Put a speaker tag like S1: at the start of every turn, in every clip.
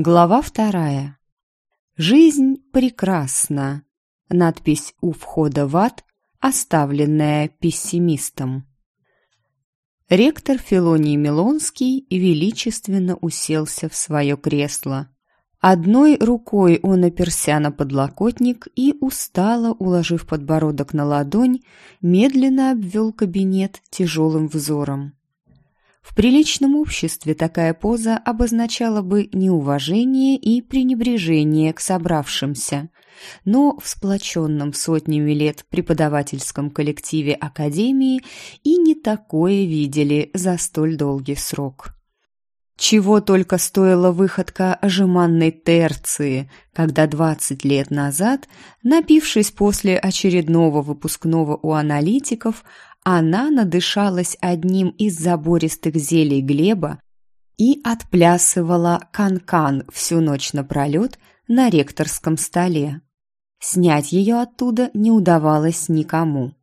S1: Глава вторая. Жизнь прекрасна. Надпись у входа в ад, оставленная пессимистом. Ректор Филоний Милонский величественно уселся в свое кресло. Одной рукой он оперся на подлокотник и, устало уложив подбородок на ладонь, медленно обвел кабинет тяжелым взором. В приличном обществе такая поза обозначала бы неуважение и пренебрежение к собравшимся, но в сплоченном сотнями лет преподавательском коллективе Академии и не такое видели за столь долгий срок. Чего только стоила выходка жеманной терции, когда двадцать лет назад, напившись после очередного выпускного у аналитиков, она надышалась одним из забористых зелий Глеба и отплясывала канкан -кан всю ночь напролет на ректорском столе. Снять ее оттуда не удавалось никому.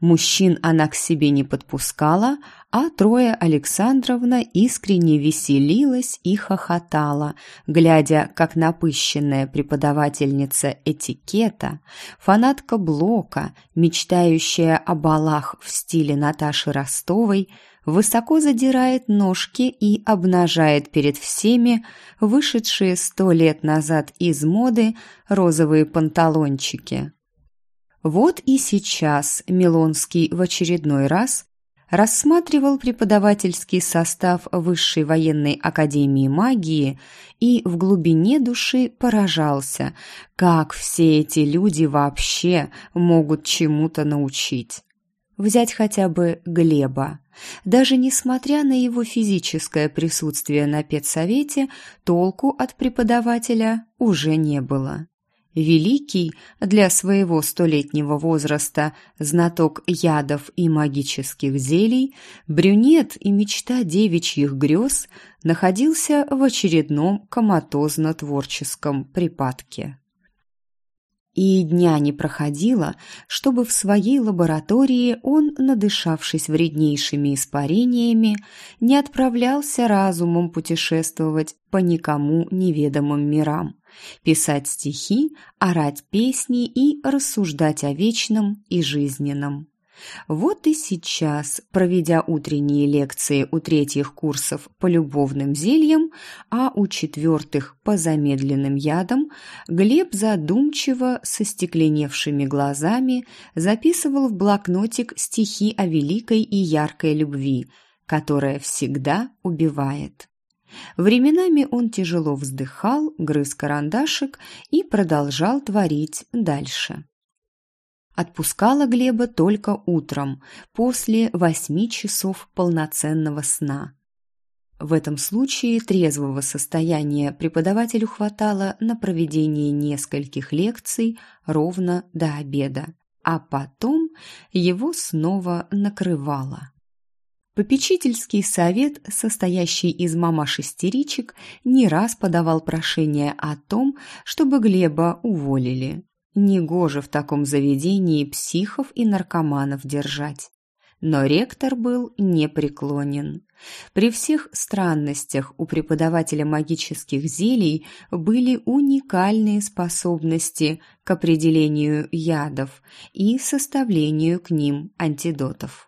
S1: Мужчин она к себе не подпускала, а Троя Александровна искренне веселилась и хохотала, глядя, как напыщенная преподавательница этикета, фанатка Блока, мечтающая о балах в стиле Наташи Ростовой, высоко задирает ножки и обнажает перед всеми вышедшие сто лет назад из моды розовые панталончики. Вот и сейчас Милонский в очередной раз рассматривал преподавательский состав Высшей военной академии магии и в глубине души поражался, как все эти люди вообще могут чему-то научить. Взять хотя бы Глеба. Даже несмотря на его физическое присутствие на педсовете, толку от преподавателя уже не было. Великий для своего столетнего возраста знаток ядов и магических зелий, брюнет и мечта девичьих грез находился в очередном коматозно-творческом припадке. И дня не проходило, чтобы в своей лаборатории он, надышавшись вреднейшими испарениями, не отправлялся разумом путешествовать по никому неведомым мирам, писать стихи, орать песни и рассуждать о вечном и жизненном. Вот и сейчас, проведя утренние лекции у третьих курсов по любовным зельям, а у четвертых по замедленным ядам, Глеб задумчиво, со стекленевшими глазами, записывал в блокнотик стихи о великой и яркой любви, которая всегда убивает. Временами он тяжело вздыхал, грыз карандашик и продолжал творить дальше. Отпускала Глеба только утром, после восьми часов полноценного сна. В этом случае трезвого состояния преподавателю хватало на проведение нескольких лекций ровно до обеда, а потом его снова накрывало. Попечительский совет, состоящий из мамаш-истеричек, не раз подавал прошение о том, чтобы Глеба уволили. Негоже в таком заведении психов и наркоманов держать. Но ректор был непреклонен. При всех странностях у преподавателя магических зелий были уникальные способности к определению ядов и составлению к ним антидотов.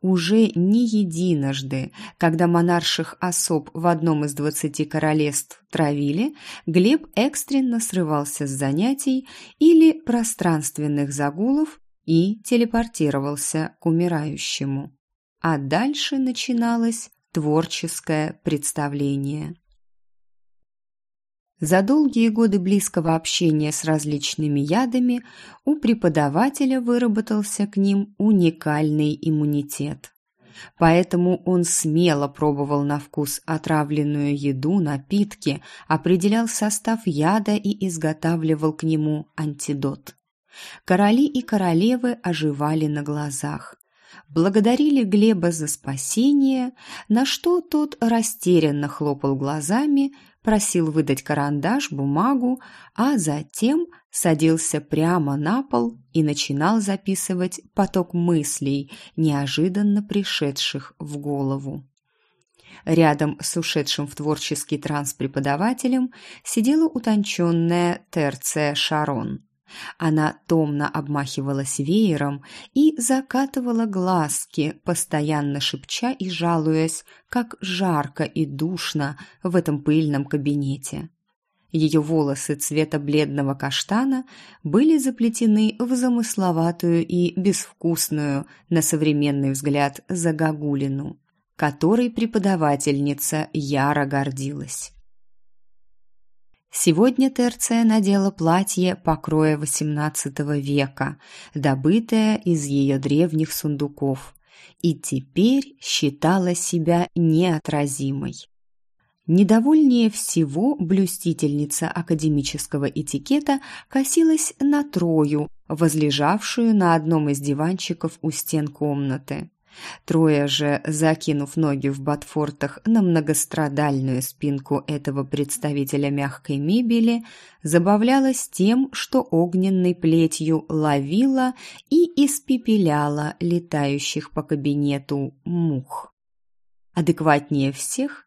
S1: Уже не единожды, когда монарших особ в одном из двадцати королевств травили, Глеб экстренно срывался с занятий или пространственных загулов и телепортировался к умирающему. А дальше начиналось творческое представление. За долгие годы близкого общения с различными ядами у преподавателя выработался к ним уникальный иммунитет. Поэтому он смело пробовал на вкус отравленную еду, напитки, определял состав яда и изготавливал к нему антидот. Короли и королевы оживали на глазах благодарили Глеба за спасение, на что тот растерянно хлопал глазами, просил выдать карандаш, бумагу, а затем садился прямо на пол и начинал записывать поток мыслей, неожиданно пришедших в голову. рядом с ушедшим в творческий транс преподавателем, сидела утонченная Терция Шарон. Она томно обмахивалась веером и закатывала глазки, постоянно шепча и жалуясь, как жарко и душно в этом пыльном кабинете. Ее волосы цвета бледного каштана были заплетены в замысловатую и безвкусную, на современный взгляд, загогулину, которой преподавательница яро гордилась. Сегодня Терция надела платье покроя XVIII века, добытое из ее древних сундуков, и теперь считала себя неотразимой. Недовольнее всего блюстительница академического этикета косилась на Трою, возлежавшую на одном из диванчиков у стен комнаты. Трое же, закинув ноги в ботфортах на многострадальную спинку этого представителя мягкой мебели, забавлялась тем, что огненной плетью ловила и испепеляла летающих по кабинету мух. Адекватнее всех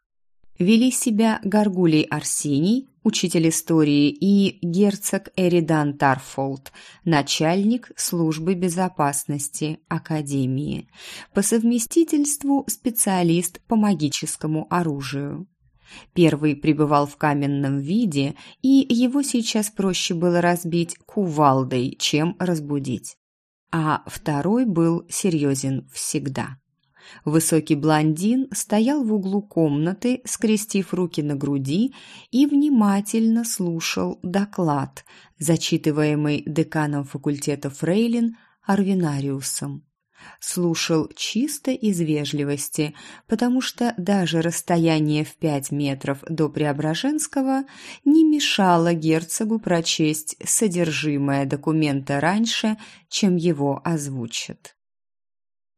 S1: вели себя Гаргулий Арсений, учитель истории, и герцог Эридан Тарфолд, начальник службы безопасности Академии, по совместительству специалист по магическому оружию. Первый пребывал в каменном виде, и его сейчас проще было разбить кувалдой, чем разбудить. А второй был серьезен всегда. Высокий блондин стоял в углу комнаты, скрестив руки на груди и внимательно слушал доклад, зачитываемый деканом факультета Фрейлин Арвинариусом. Слушал чисто из вежливости, потому что даже расстояние в пять метров до Преображенского не мешало герцогу прочесть содержимое документа раньше, чем его озвучат.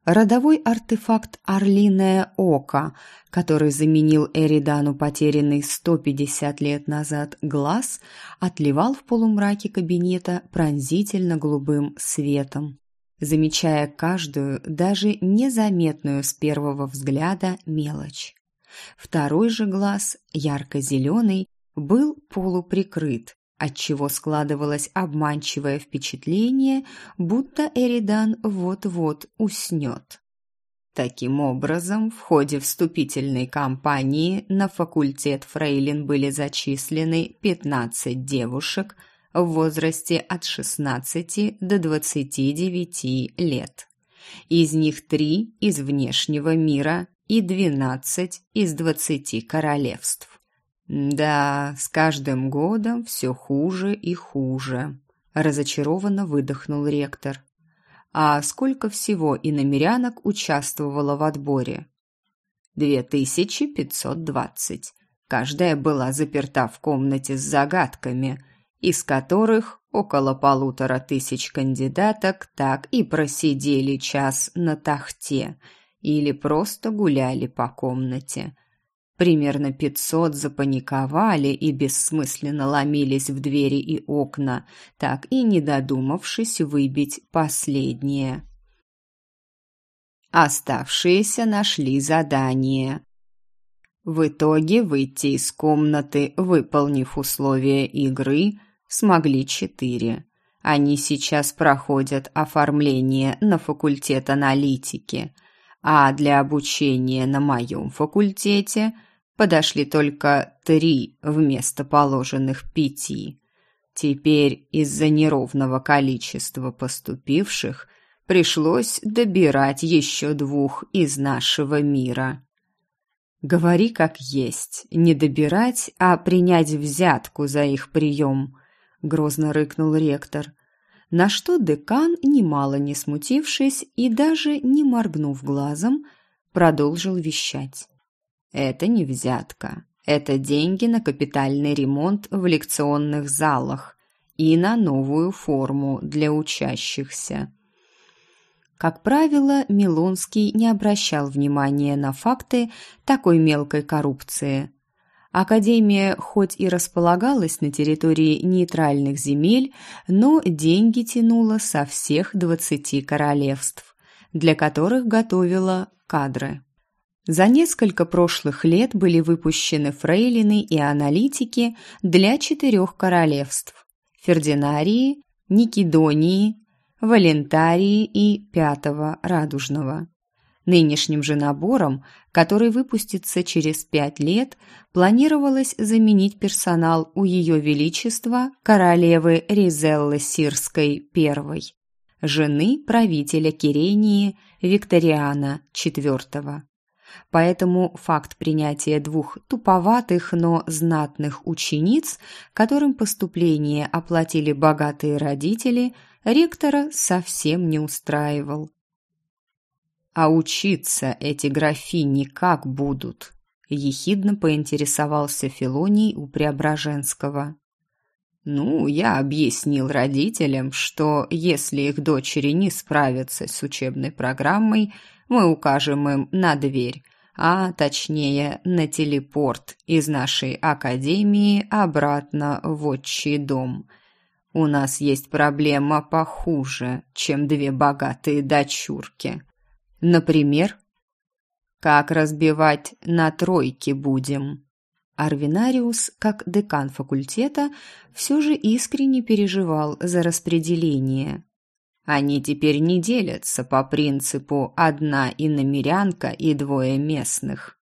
S1: Родовой артефакт «Орлиное око», который заменил Эридану потерянный 150 лет назад глаз, отливал в полумраке кабинета пронзительно голубым светом, замечая каждую, даже незаметную с первого взгляда мелочь. Второй же глаз, ярко-зеленый, был полуприкрыт, отчего складывалось обманчивое впечатление, будто Эридан вот-вот уснет. Таким образом, в ходе вступительной кампании на факультет Фрейлин были зачислены 15 девушек в возрасте от 16 до 29 лет. Из них три из внешнего мира и 12 из 20 королевств. «Да, с каждым годом все хуже и хуже», – разочарованно выдохнул ректор. «А сколько всего иномерянок участвовало в отборе?» «Две тысячи пятьсот двадцать. Каждая была заперта в комнате с загадками, из которых около полутора тысяч кандидаток так и просидели час на тахте или просто гуляли по комнате» Примерно пятьсот запаниковали и бессмысленно ломились в двери и окна, так и не додумавшись выбить последнее. Оставшиеся нашли задание. В итоге выйти из комнаты, выполнив условия игры, смогли четыре. Они сейчас проходят оформление на факультет аналитики, а для обучения на моем факультете – подошли только три вместо положенных пяти. Теперь из-за неровного количества поступивших пришлось добирать еще двух из нашего мира. Говори как есть, не добирать, а принять взятку за их прием, грозно рыкнул ректор. На что декан, немало не смутившись и даже не моргнув глазом, продолжил вещать. Это не взятка. Это деньги на капитальный ремонт в лекционных залах и на новую форму для учащихся. Как правило, Милонский не обращал внимания на факты такой мелкой коррупции. Академия хоть и располагалась на территории нейтральных земель, но деньги тянула со всех двадцати королевств, для которых готовила кадры. За несколько прошлых лет были выпущены фрейлины и аналитики для четырех королевств – Фердинарии, Никидонии, Валентарии и Пятого Радужного. Нынешним же набором, который выпустится через пять лет, планировалось заменить персонал у Ее Величества королевы Ризеллы Сирской I, жены правителя Кирении Викториана IV. Поэтому факт принятия двух туповатых, но знатных учениц, которым поступление оплатили богатые родители, ректора совсем не устраивал. «А учиться эти графини как будут?» – ехидно поинтересовался Филоний у Преображенского. «Ну, я объяснил родителям, что если их дочери не справятся с учебной программой, мы укажем им на дверь, а точнее на телепорт из нашей академии обратно в отчий дом. У нас есть проблема похуже, чем две богатые дочурки». Например, как разбивать на тройки будем. Арвинариус, как декан факультета, все же искренне переживал за распределение. Они теперь не делятся по принципу «одна иномерянка и двое местных».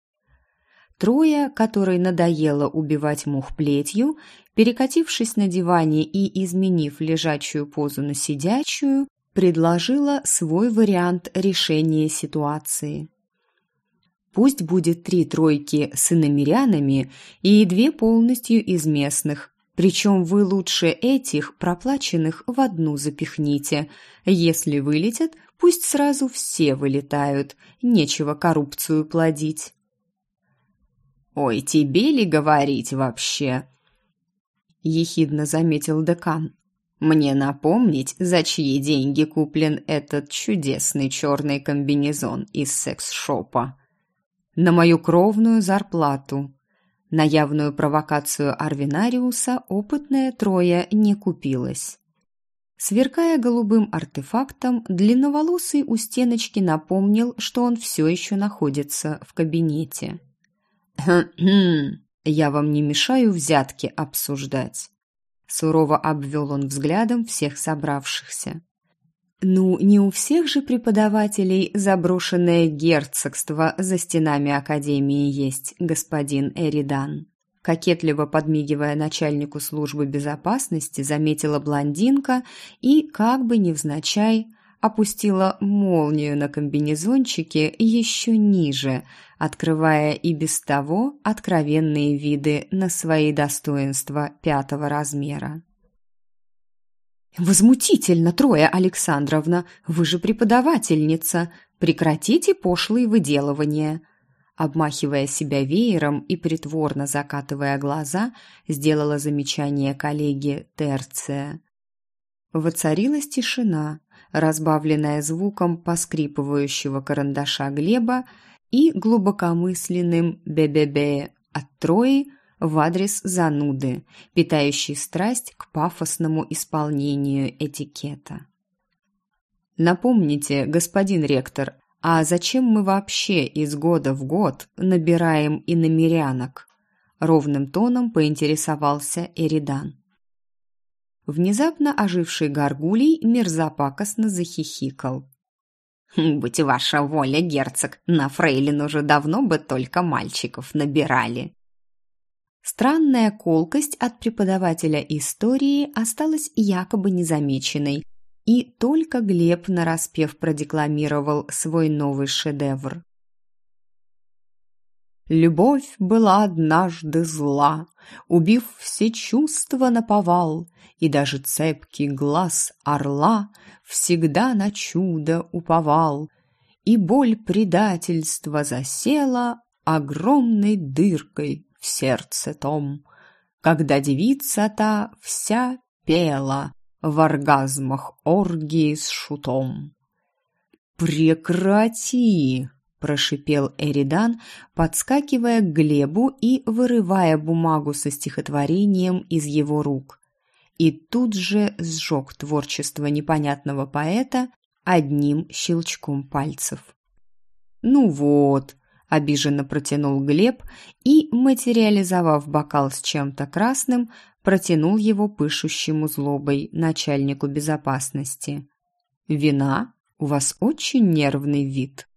S1: Трое, которой надоело убивать мух плетью, перекатившись на диване и изменив лежачую позу на сидячую, предложила свой вариант решения ситуации. Пусть будет три тройки с иномерянами и две полностью из местных, причем вы лучше этих проплаченных в одну запихните. Если вылетят, пусть сразу все вылетают, нечего коррупцию плодить. «Ой, тебе ли говорить вообще?» – ехидно заметил декан. Мне напомнить, за чьи деньги куплен этот чудесный черный комбинезон из секс-шопа? На мою кровную зарплату. На явную провокацию Арвинариуса опытная Троя не купилась. Сверкая голубым артефактом, длинноволосый у стеночки напомнил, что он все еще находится в кабинете. «Хм-хм, я вам не мешаю взятки обсуждать. Сурово обвел он взглядом всех собравшихся. Ну, не у всех же преподавателей заброшенное герцогство за стенами академии есть, господин Эридан. Кокетливо подмигивая начальнику службы безопасности, заметила блондинка и, как бы невзначай, опустила молнию на комбинезончике еще ниже, открывая и без того откровенные виды на свои достоинства пятого размера. «Возмутительно, Троя Александровна! Вы же преподавательница! Прекратите пошлые выделывания!» Обмахивая себя веером и притворно закатывая глаза, сделала замечание коллеге Терция. Воцарилась тишина, разбавленная звуком поскрипывающего карандаша Глеба и глубокомысленным «бе-бе-бе» от Трои в адрес зануды, питающей страсть к пафосному исполнению этикета. Напомните, господин ректор, а зачем мы вообще из года в год набираем иномерянок? Ровным тоном поинтересовался Эридан. Внезапно оживший горгулей мерзопакостно захихикал. «Будь ваша воля, герцог, на фрейлин уже давно бы только мальчиков набирали». Странная колкость от преподавателя истории осталась якобы незамеченной, и только Глеб нараспев продекламировал свой новый шедевр. Любовь была однажды зла, убив все чувства наповал, и даже цепкий глаз орла всегда на чудо уповал, и боль предательства засела огромной дыркой в сердце том, когда девица та вся пела в оргазмах оргии с шутом. «Прекрати!» прошипел Эридан, подскакивая к Глебу и вырывая бумагу со стихотворением из его рук. И тут же сжег творчество непонятного поэта одним щелчком пальцев. «Ну вот», обиженно протянул Глеб и, материализовав бокал с чем-то красным, протянул его пышущему злобой начальнику безопасности. «Вина? У вас очень нервный вид».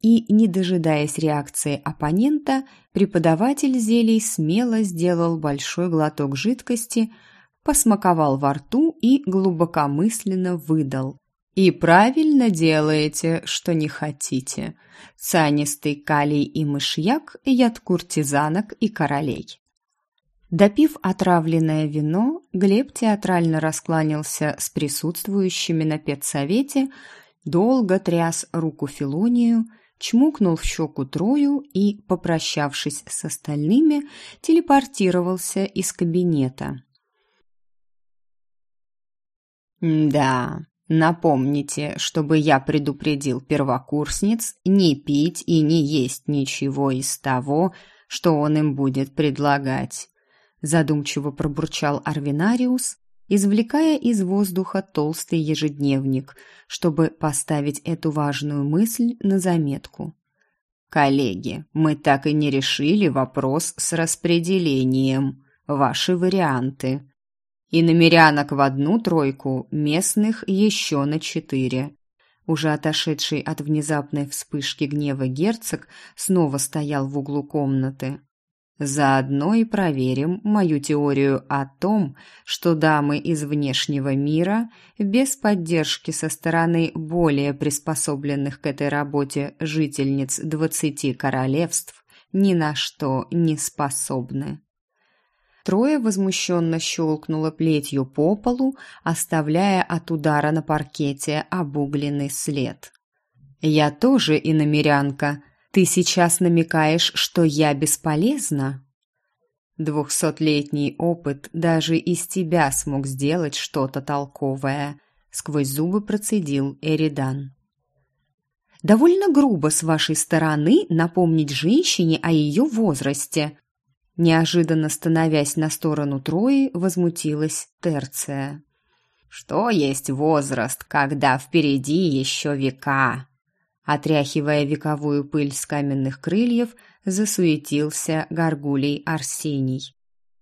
S1: И, не дожидаясь реакции оппонента, преподаватель зелий смело сделал большой глоток жидкости, посмаковал во рту и глубокомысленно выдал. «И правильно делаете, что не хотите. Цианистый калий и мышьяк – яд куртизанок и королей». Допив отравленное вино, Глеб театрально раскланялся с присутствующими на педсовете, долго тряс руку Филонию, чмокнул в щеку Трою и, попрощавшись с остальными, телепортировался из кабинета. «Да, напомните, чтобы я предупредил первокурсниц не пить и не есть ничего из того, что он им будет предлагать задумчиво пробурчал Арвинариус, извлекая из воздуха толстый ежедневник, чтобы поставить эту важную мысль на заметку. «Коллеги, мы так и не решили вопрос с распределением. Ваши варианты. И намерянок в одну тройку, местных еще на четыре». Уже отошедший от внезапной вспышки гнева герцог снова стоял в углу комнаты. Заодно и проверим мою теорию о том, что дамы из внешнего мира без поддержки со стороны более приспособленных к этой работе жительниц двадцати королевств ни на что не способны. Трое возмущенно щелкнуло плетью по полу, оставляя от удара на паркете обугленный след. «Я тоже иномерянка», ты сейчас намекаешь, что я бесполезна? Двухсотлетний опыт даже из тебя смог сделать что-то толковое, сквозь зубы процедил Эридан. Довольно грубо с вашей стороны напомнить женщине о ее возрасте. Неожиданно становясь на сторону Трои, возмутилась Терция. Что есть возраст, когда впереди еще века? Отряхивая вековую пыль с каменных крыльев, засуетился горгулей Арсений.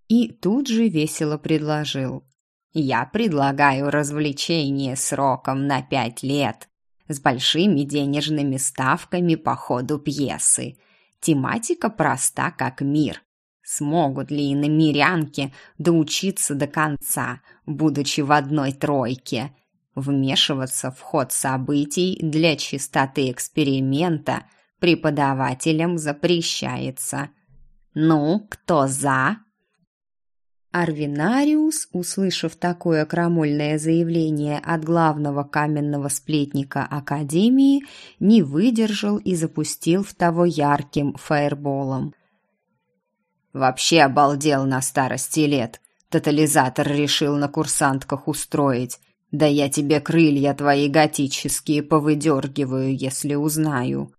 S1: И тут же весело предложил. «Я предлагаю развлечение сроком на пять лет, с большими денежными ставками по ходу пьесы. Тематика проста, как мир. Смогут ли иномирянки доучиться до конца, будучи в одной тройке?» Вмешиваться в ход событий для чистоты эксперимента преподавателям запрещается. Ну, кто за? Арвинариус, услышав такое крамольное заявление от главного каменного сплетника Академии, не выдержал и запустил в того ярким фаерболом. «Вообще обалдел на старости лет. Тотализатор решил на курсантках устроить. Да я тебе крылья твои готические повыдергиваю, если узнаю».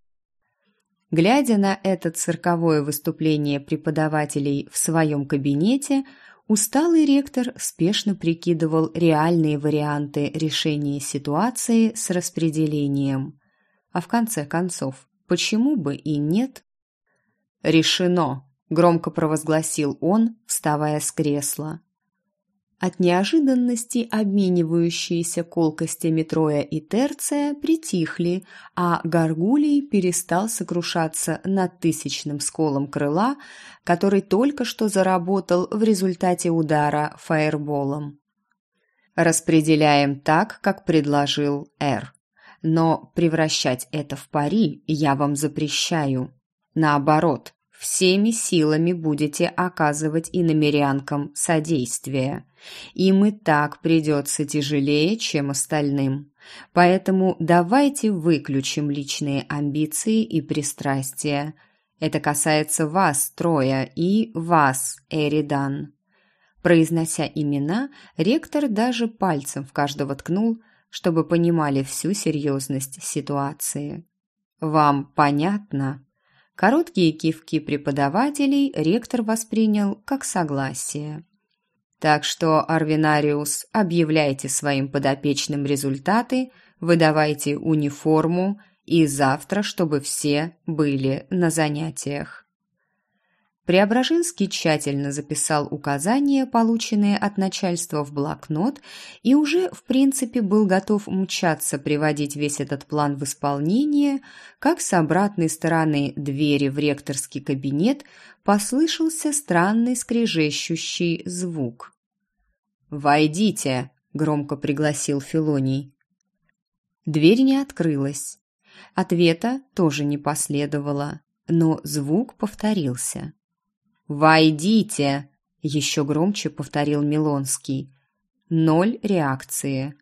S1: Глядя на это цирковое выступление преподавателей в своем кабинете, усталый ректор спешно прикидывал реальные варианты решения ситуации с распределением. А в конце концов, почему бы и нет? «Решено!» – громко провозгласил он, вставая с кресла. От неожиданности обменивающиеся колкостями Троя и Терция притихли, а Гаргулий перестал сокрушаться над тысячным сколом крыла, который только что заработал в результате удара фаерболом. «Распределяем так, как предложил Эр. Но превращать это в пари я вам запрещаю. Наоборот, всеми силами будете оказывать и намерянкам содействие. Им и так придется тяжелее, чем остальным. Поэтому давайте выключим личные амбиции и пристрастия. Это касается вас, Троя, и вас, Эридан. Произнося имена, ректор даже пальцем в каждого ткнул, чтобы понимали всю серьезность ситуации. «Вам понятно?» Короткие кивки преподавателей ректор воспринял как согласие. Так что, Арвинариус, объявляйте своим подопечным результаты, выдавайте униформу И завтра, чтобы все были на занятиях. Преображенский тщательно записал указания, полученные от начальства в блокнот, и уже, в принципе, был готов мчаться приводить весь этот план в исполнение, как с обратной стороны двери в ректорский кабинет послышался странный скрежещущий звук. «Войдите!» – громко пригласил Филоний. Дверь не открылась. Ответа тоже не последовало, но звук повторился. «Войдите!» – еще громче повторил Милонский. Ноль реакции.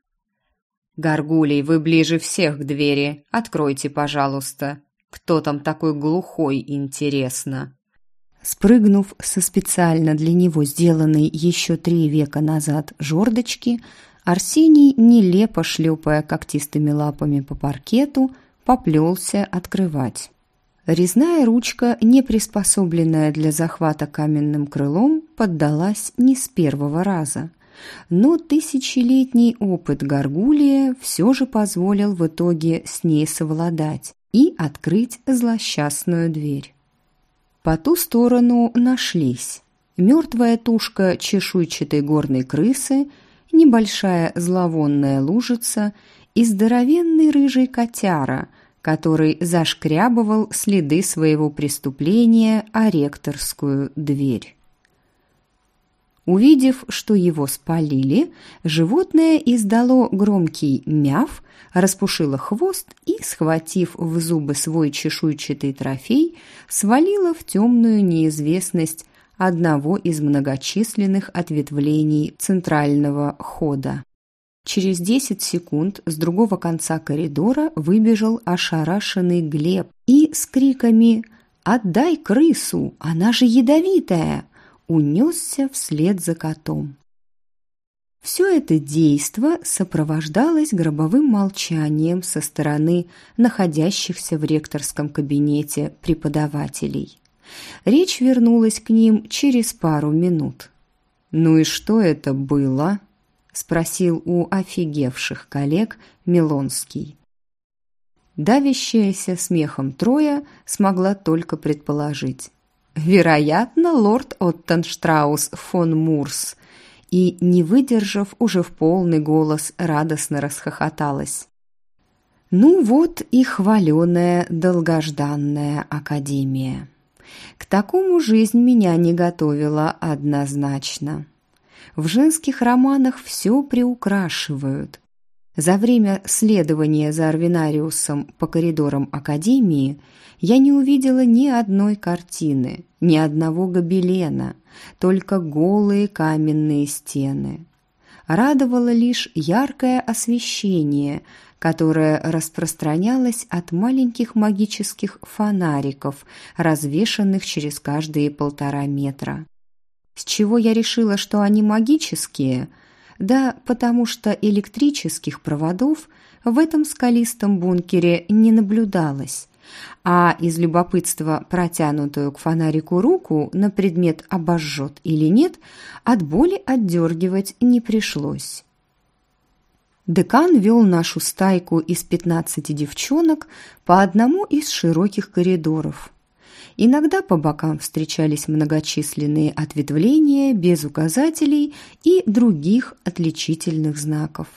S1: «Горгулей, вы ближе всех к двери. Откройте, пожалуйста. Кто там такой глухой, интересно?» Спрыгнув со специально для него сделанной еще три века назад жердочки, Арсений, нелепо шлепая когтистыми лапами по паркету, поплелся открывать. Резная ручка, не приспособленная для захвата каменным крылом, поддалась не с первого раза. Но тысячелетний опыт Гаргулия все же позволил в итоге с ней совладать и открыть злосчастную дверь. По ту сторону нашлись мертвая тушка чешуйчатой горной крысы, небольшая зловонная лужица и здоровенный рыжий котяра – который зашкрябывал следы своего преступления о ректорскую дверь. Увидев, что его спалили, животное издало громкий мяв, распушило хвост и, схватив в зубы свой чешуйчатый трофей, свалило в темную неизвестность одного из многочисленных ответвлений центрального хода. Через десять секунд с другого конца коридора выбежал ошарашенный Глеб и с криками «Отдай крысу! Она же ядовитая!» унесся вслед за котом. Все это действо сопровождалось гробовым молчанием со стороны находящихся в ректорском кабинете преподавателей. Речь вернулась к ним через пару минут. «Ну и что это было?» Спросил у офигевших коллег Милонский. Давящаяся смехом Троя смогла только предположить. Вероятно, лорд Оттенштраус фон Мурс. И, не выдержав, уже в полный голос радостно расхохоталась. Ну вот и хваленая долгожданная академия. К такому жизнь меня не готовила однозначно. В женских романах все приукрашивают. За время следования за Арвинариусом по коридорам Академии я не увидела ни одной картины, ни одного гобелена, только голые каменные стены. Радовало лишь яркое освещение, которое распространялось от маленьких магических фонариков, развешанных через каждые полтора метра. С чего я решила, что они магические? Да потому что электрических проводов в этом скалистом бункере не наблюдалось, а из любопытства протянутую к фонарику руку на предмет обожжет или нет, от боли отдергивать не пришлось. Декан вел нашу стайку из пятнадцати девчонок по одному из широких коридоров – Иногда по бокам встречались многочисленные ответвления без указателей и других отличительных знаков.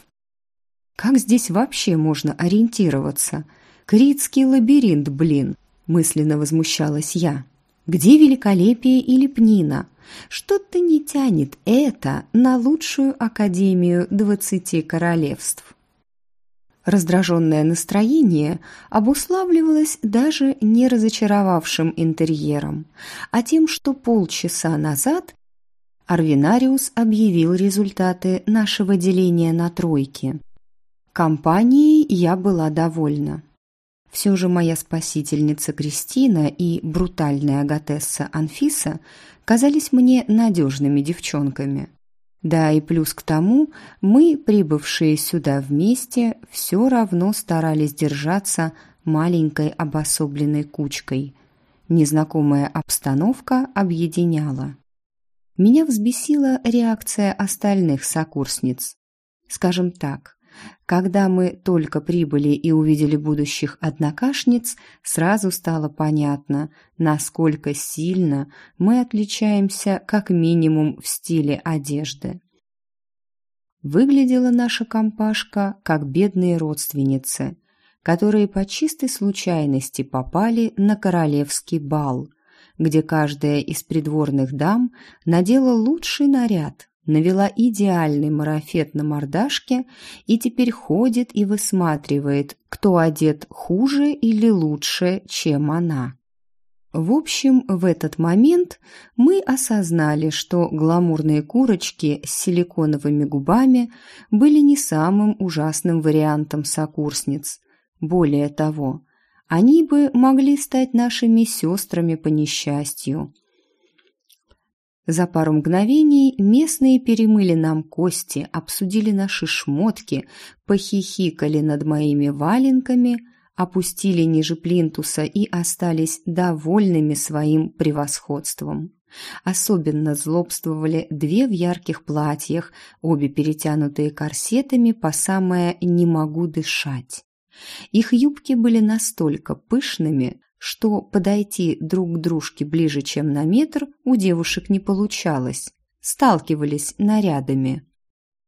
S1: Как здесь вообще можно ориентироваться? Критский лабиринт, блин, мысленно возмущалась я. Где великолепие и лепнина? Что-то не тянет это на лучшую академию двадцати королевств. Раздраженное настроение обуславливалось даже не разочаровавшим интерьером, а тем, что полчаса назад Арвинариус объявил результаты нашего деления на тройки. Компанией я была довольна. Все же моя спасительница Кристина и брутальная агатесса Анфиса казались мне надежными девчонками. Да и плюс к тому, мы, прибывшие сюда вместе, все равно старались держаться маленькой обособленной кучкой. Незнакомая обстановка объединяла. Меня взбесила реакция остальных сокурсниц. Скажем так, Когда мы только прибыли и увидели будущих однокашниц, сразу стало понятно, насколько сильно мы отличаемся как минимум в стиле одежды. Выглядела наша компашка как бедные родственницы, которые по чистой случайности попали на королевский бал, где каждая из придворных дам надела лучший наряд, навела идеальный марафет на мордашке и теперь ходит и высматривает, кто одет хуже или лучше, чем она. В общем, в этот момент мы осознали, что гламурные курочки с силиконовыми губами были не самым ужасным вариантом сокурсниц. Более того, они бы могли стать нашими сестрами по несчастью. За пару мгновений местные перемыли нам кости, обсудили наши шмотки, похихикали над моими валенками, опустили ниже плинтуса и остались довольными своим превосходством. Особенно злобствовали две в ярких платьях, обе перетянутые корсетами по самое «не могу дышать». Их юбки были настолько пышными, что подойти друг к дружке ближе, чем на метр, у девушек не получалось. Сталкивались нарядами.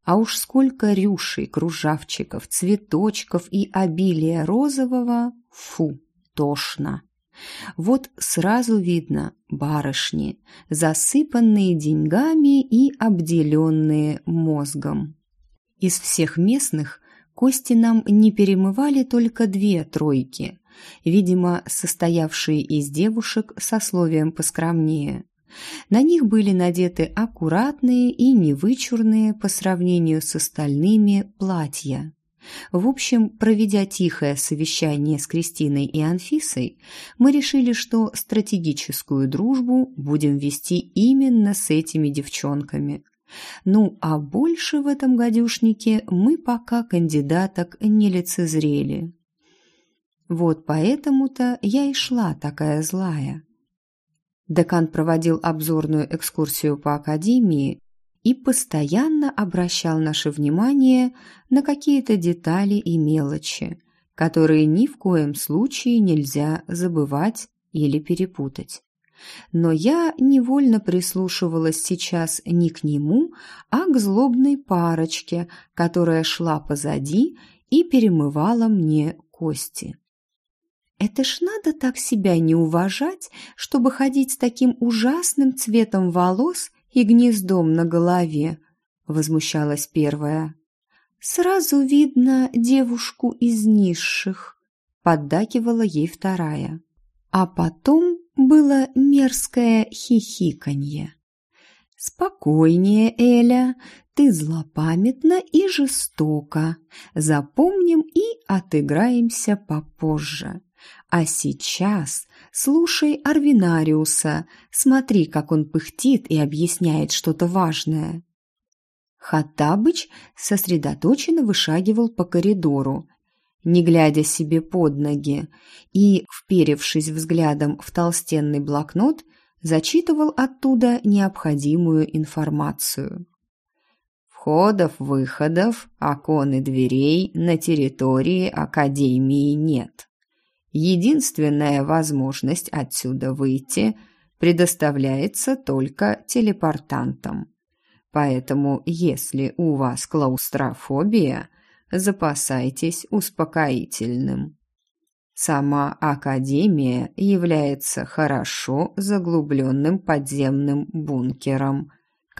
S1: А уж сколько рюшей, кружавчиков, цветочков и обилия розового, фу, тошно. Вот сразу видно барышни, засыпанные деньгами и обделенные мозгом. Из всех местных кости нам не перемывали только две тройки, видимо, состоявшие из девушек со словием поскромнее. На них были надеты аккуратные и невычурные по сравнению с остальными платья. В общем, проведя тихое совещание с Кристиной и Анфисой, мы решили, что стратегическую дружбу будем вести именно с этими девчонками. Ну, а больше в этом гадюшнике мы пока кандидаток не лицезрели. Вот поэтому-то я и шла такая злая. Декан проводил обзорную экскурсию по академии и постоянно обращал наше внимание на какие-то детали и мелочи, которые ни в коем случае нельзя забывать или перепутать. Но я невольно прислушивалась сейчас не к нему, а к злобной парочке, которая шла позади и перемывала мне кости. Это ж надо так себя не уважать, чтобы ходить с таким ужасным цветом волос и гнездом на голове, возмущалась первая. Сразу видно девушку из низших, поддакивала ей вторая. А потом было мерзкое хихиканье. «Спокойнее, Эля, ты злопамятна и жестока. Запомним и отыграемся попозже. А сейчас слушай Арвинариуса, смотри, как он пыхтит и объясняет что-то важное. Хаттабыч сосредоточенно вышагивал по коридору, не глядя себе под ноги, и, вперевшись взглядом в толстенный блокнот, зачитывал оттуда необходимую информацию. Входов-выходов, окон и дверей на территории Академии нет. Единственная возможность отсюда выйти предоставляется только телепортантам. Поэтому, если у вас клаустрофобия, запасайтесь успокоительным. Сама Академия является хорошо заглубленным подземным бункером,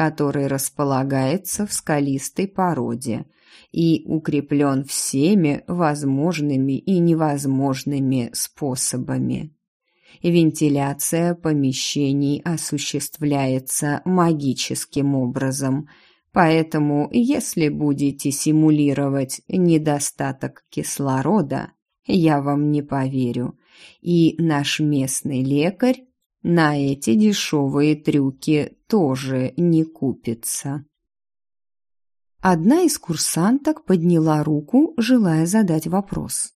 S1: который располагается в скалистой породе – и укреплен всеми возможными и невозможными способами. Вентиляция помещений осуществляется магическим образом, поэтому если будете симулировать недостаток кислорода, я вам не поверю, и наш местный лекарь на эти дешевые трюки тоже не купится. Одна из курсанток подняла руку, желая задать вопрос.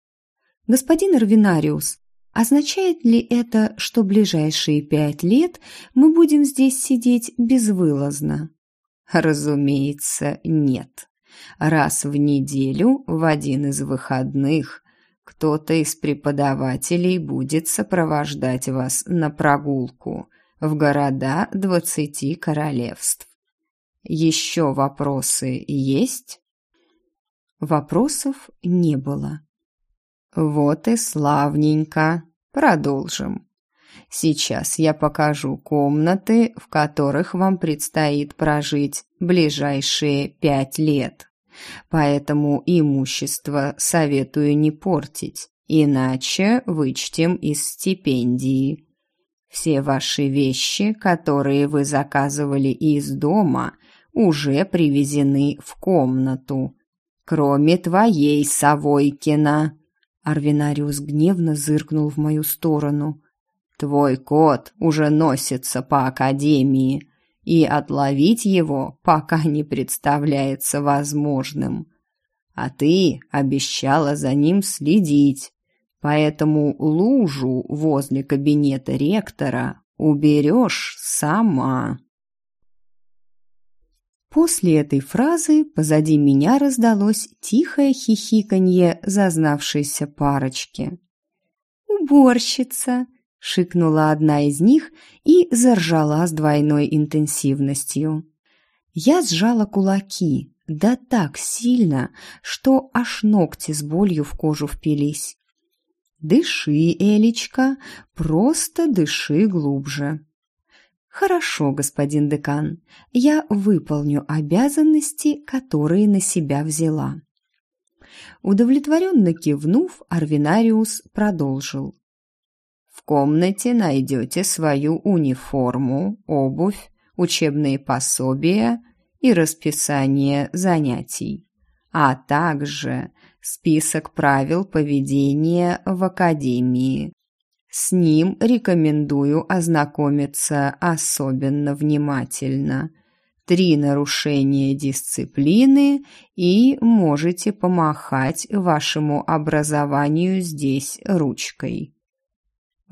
S1: «Господин Арвинариус, означает ли это, что ближайшие пять лет мы будем здесь сидеть безвылазно?» «Разумеется, нет. Раз в неделю, в один из выходных, кто-то из преподавателей будет сопровождать вас на прогулку в города двадцати королевств. Еще вопросы есть? Вопросов не было. Вот и славненько. Продолжим. Сейчас я покажу комнаты, в которых вам предстоит прожить ближайшие пять лет. Поэтому имущество советую не портить, иначе вычтем из стипендии. Все ваши вещи, которые вы заказывали из дома, уже привезены в комнату. Кроме твоей, Савойкина. Арвинариус гневно зыркнул в мою сторону. Твой кот уже носится по академии, и отловить его пока не представляется возможным. А ты обещала за ним следить, поэтому лужу возле кабинета ректора уберешь сама». После этой фразы позади меня раздалось тихое хихиканье зазнавшейся парочки. «Уборщица!» Шикнула одна из них и заржала с двойной интенсивностью. Я сжала кулаки, да так сильно, что аж ногти с болью в кожу впились. «Дыши, Элечка, просто дыши глубже». «Хорошо, господин декан, я выполню обязанности, которые на себя взяла». Удовлетворенно кивнув, Арвинариус продолжил. Комнате найдете свою униформу, обувь, учебные пособия и расписание занятий, а также список правил поведения в академии. С ним рекомендую ознакомиться особенно внимательно. Три нарушения дисциплины и можете помахать вашему образованию здесь ручкой.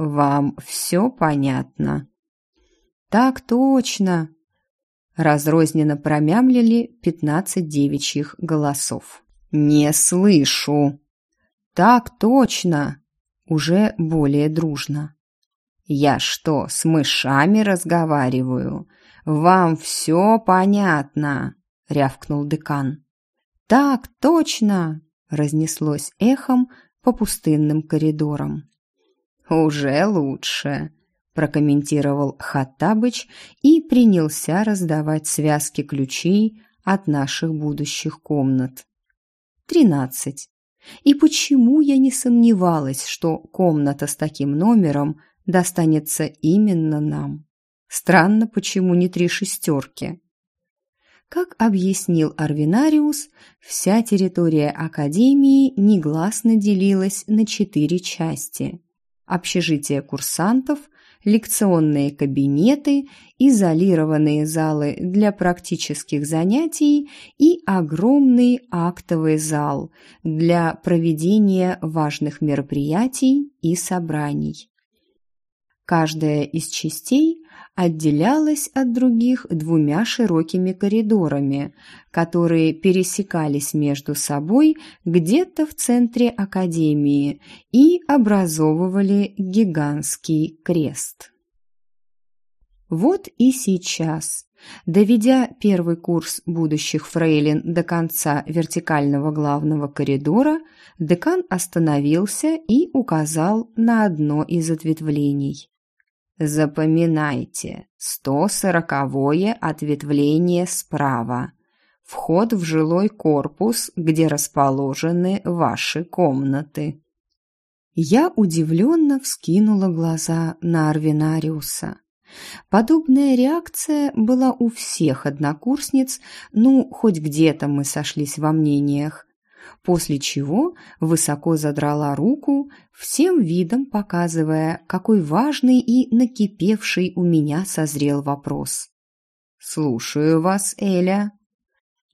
S1: Вам все понятно?» «Так точно!» Разрозненно промямлили пятнадцать девичьих голосов. «Не слышу!» «Так точно!» Уже более дружно. «Я что, с мышами разговариваю? Вам все понятно!» — рявкнул декан. «Так точно!» — разнеслось эхом по пустынным коридорам. «Уже лучше», – прокомментировал Хаттабыч и принялся раздавать связки ключей от наших будущих комнат. «Тринадцать. И почему я не сомневалась, что комната с таким номером достанется именно нам? Странно, почему не три шестерки?» Как объяснил Арвинариус, вся территория Академии негласно делилась на четыре части – общежитие курсантов, лекционные кабинеты, изолированные залы для практических занятий и огромный актовый зал для проведения важных мероприятий и собраний. Каждая из частей отделялась от других двумя широкими коридорами, которые пересекались между собой где-то в центре академии и образовывали гигантский крест. Вот и сейчас, доведя первый курс будущих фрейлин до конца вертикального главного коридора, декан остановился и указал на одно из ответвлений. Запоминайте, 140-е ответвление справа. Вход в жилой корпус, где расположены ваши комнаты. Я удивленно вскинула глаза на Арвинариуса. Подобная реакция была у всех однокурсниц, ну, хоть где-то мы сошлись во мнениях после чего высоко задрала руку, всем видом показывая, какой важный и накипевший у меня созрел вопрос. «Слушаю вас, Эля».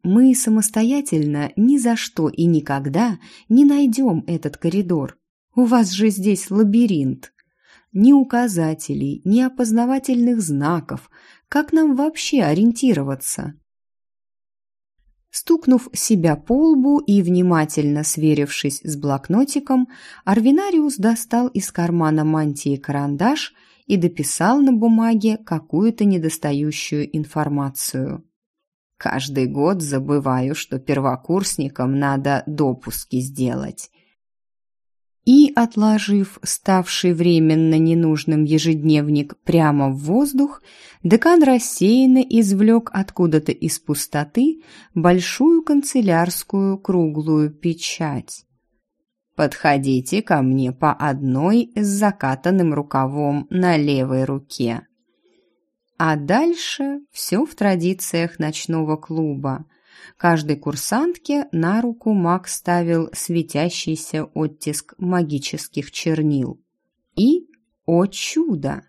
S1: «Мы самостоятельно ни за что и никогда не найдем этот коридор. У вас же здесь лабиринт. Ни указателей, ни опознавательных знаков. Как нам вообще ориентироваться?» Стукнув себя по лбу и внимательно сверившись с блокнотиком, Арвинариус достал из кармана мантии карандаш и дописал на бумаге какую-то недостающую информацию. «Каждый год забываю, что первокурсникам надо допуски сделать и, отложив ставший временно ненужным ежедневник прямо в воздух, декан рассеянно извлек откуда-то из пустоты большую канцелярскую круглую печать. «Подходите ко мне по одной с закатанным рукавом на левой руке». А дальше все в традициях ночного клуба – Каждой курсантке на руку маг ставил светящийся оттиск магических чернил. И, о чудо!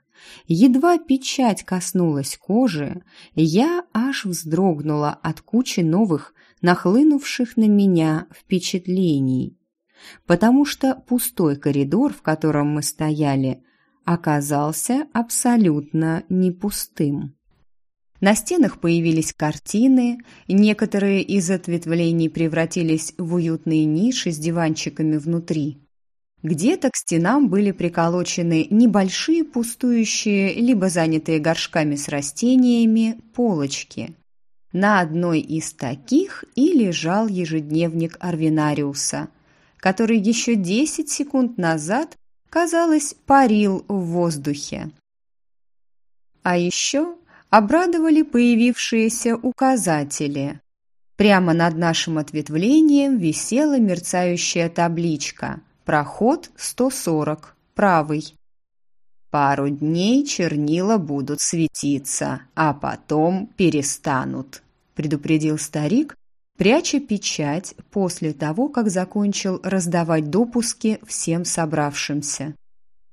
S1: Едва печать коснулась кожи, я аж вздрогнула от кучи новых, нахлынувших на меня впечатлений. Потому что пустой коридор, в котором мы стояли, оказался абсолютно не пустым. На стенах появились картины, некоторые из ответвлений превратились в уютные ниши с диванчиками внутри. Где-то к стенам были приколочены небольшие пустующие, либо занятые горшками с растениями, полочки. На одной из таких и лежал ежедневник Арвинариуса, который еще 10 секунд назад, казалось, парил в воздухе. А еще обрадовали появившиеся указатели. Прямо над нашим ответвлением висела мерцающая табличка «Проход 140, правый». Пару дней чернила будут светиться, а потом перестанут, предупредил старик, пряча печать после того, как закончил раздавать допуски всем собравшимся.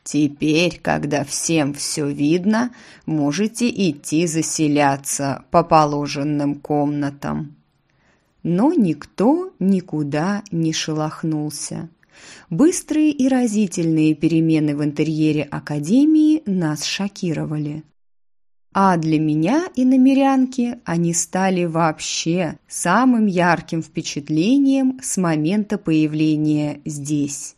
S1: Теперь, когда всем все видно, можете идти заселяться по положенным комнатам. Но никто никуда не шелохнулся. Быстрые и разительные перемены в интерьере Академии нас шокировали. А для меня и намерянки они стали вообще самым ярким впечатлением с момента появления здесь.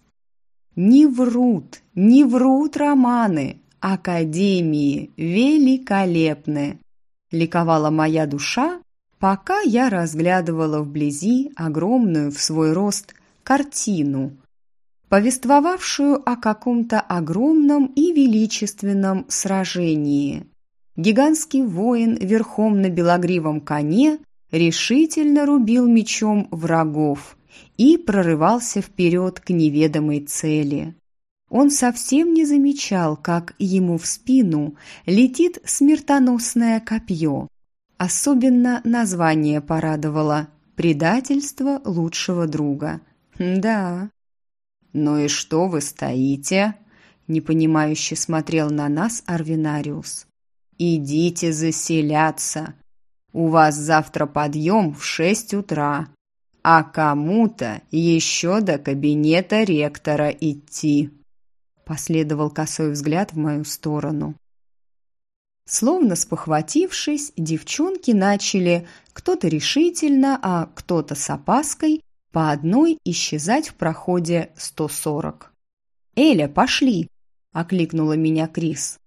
S1: Не врут, не врут романы, академии великолепны. Ликовала моя душа, пока я разглядывала вблизи огромную в свой рост картину, повествовавшую о каком-то огромном и величественном сражении. Гигантский воин верхом на белогривом коне решительно рубил мечом врагов, и прорывался вперед к неведомой цели. Он совсем не замечал, как ему в спину летит смертоносное копье. Особенно название порадовало «Предательство лучшего друга». Да. «Ну и что вы стоите?» Непонимающе смотрел на нас Арвинариус. «Идите заселяться. У вас завтра подъем в шесть утра а кому-то еще до кабинета ректора идти. Последовал косой взгляд в мою сторону. Словно спохватившись, девчонки начали, кто-то решительно, а кто-то с опаской, по одной исчезать в проходе 140. «Эля, пошли!» – окликнула меня Крис.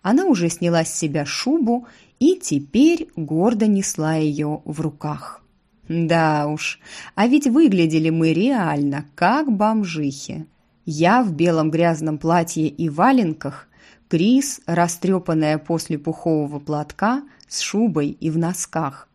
S1: Она уже сняла с себя шубу и теперь гордо несла ее в руках. Да уж, а ведь выглядели мы реально как бомжихи. Я в белом грязном платье и валенках, Крис, растрепанная после пухового платка, с шубой и в носках,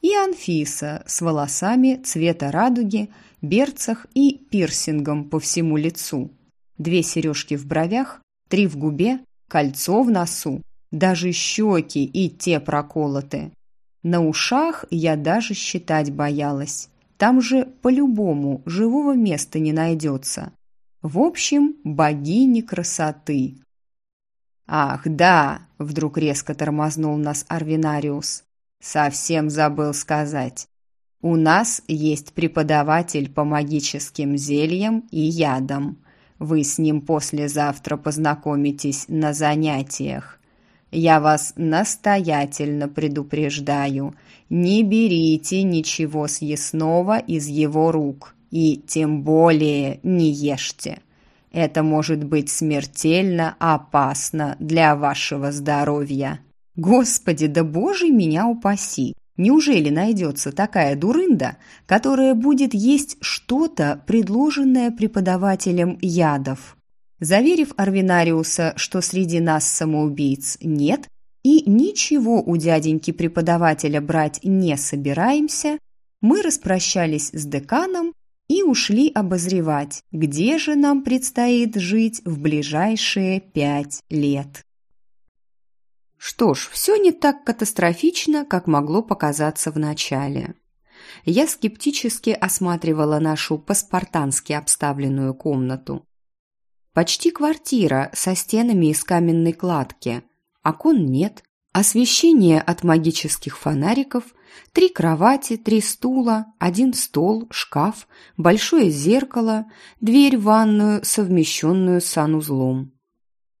S1: и Анфиса с волосами цвета радуги, берцах и пирсингом по всему лицу. Две сережки в бровях, три в губе, кольцо в носу, даже щеки и те проколоты. На ушах я даже считать боялась. Там же по-любому живого места не найдется. В общем, богини красоты. «Ах, да!» – вдруг резко тормознул нас Арвинариус. «Совсем забыл сказать. У нас есть преподаватель по магическим зельям и ядам. Вы с ним послезавтра познакомитесь на занятиях. Я вас настоятельно предупреждаю, не берите ничего съестного из его рук и тем более не ешьте. Это может быть смертельно опасно для вашего здоровья. Господи, да боже меня упаси! Неужели найдется такая дурында, которая будет есть что-то, предложенное преподавателем ядов? Заверив Арвинариуса, что среди нас самоубийц нет, и ничего у дяденьки-преподавателя брать не собираемся, мы распрощались с деканом и ушли обозревать, где же нам предстоит жить в ближайшие пять лет. Что ж, все не так катастрофично, как могло показаться в начале. Я скептически осматривала нашу паспартански обставленную комнату. Почти квартира со стенами из каменной кладки. Окон нет, освещение от магических фонариков, три кровати, три стула, один стол, шкаф, большое зеркало, дверь в ванную, совмещенную с санузлом.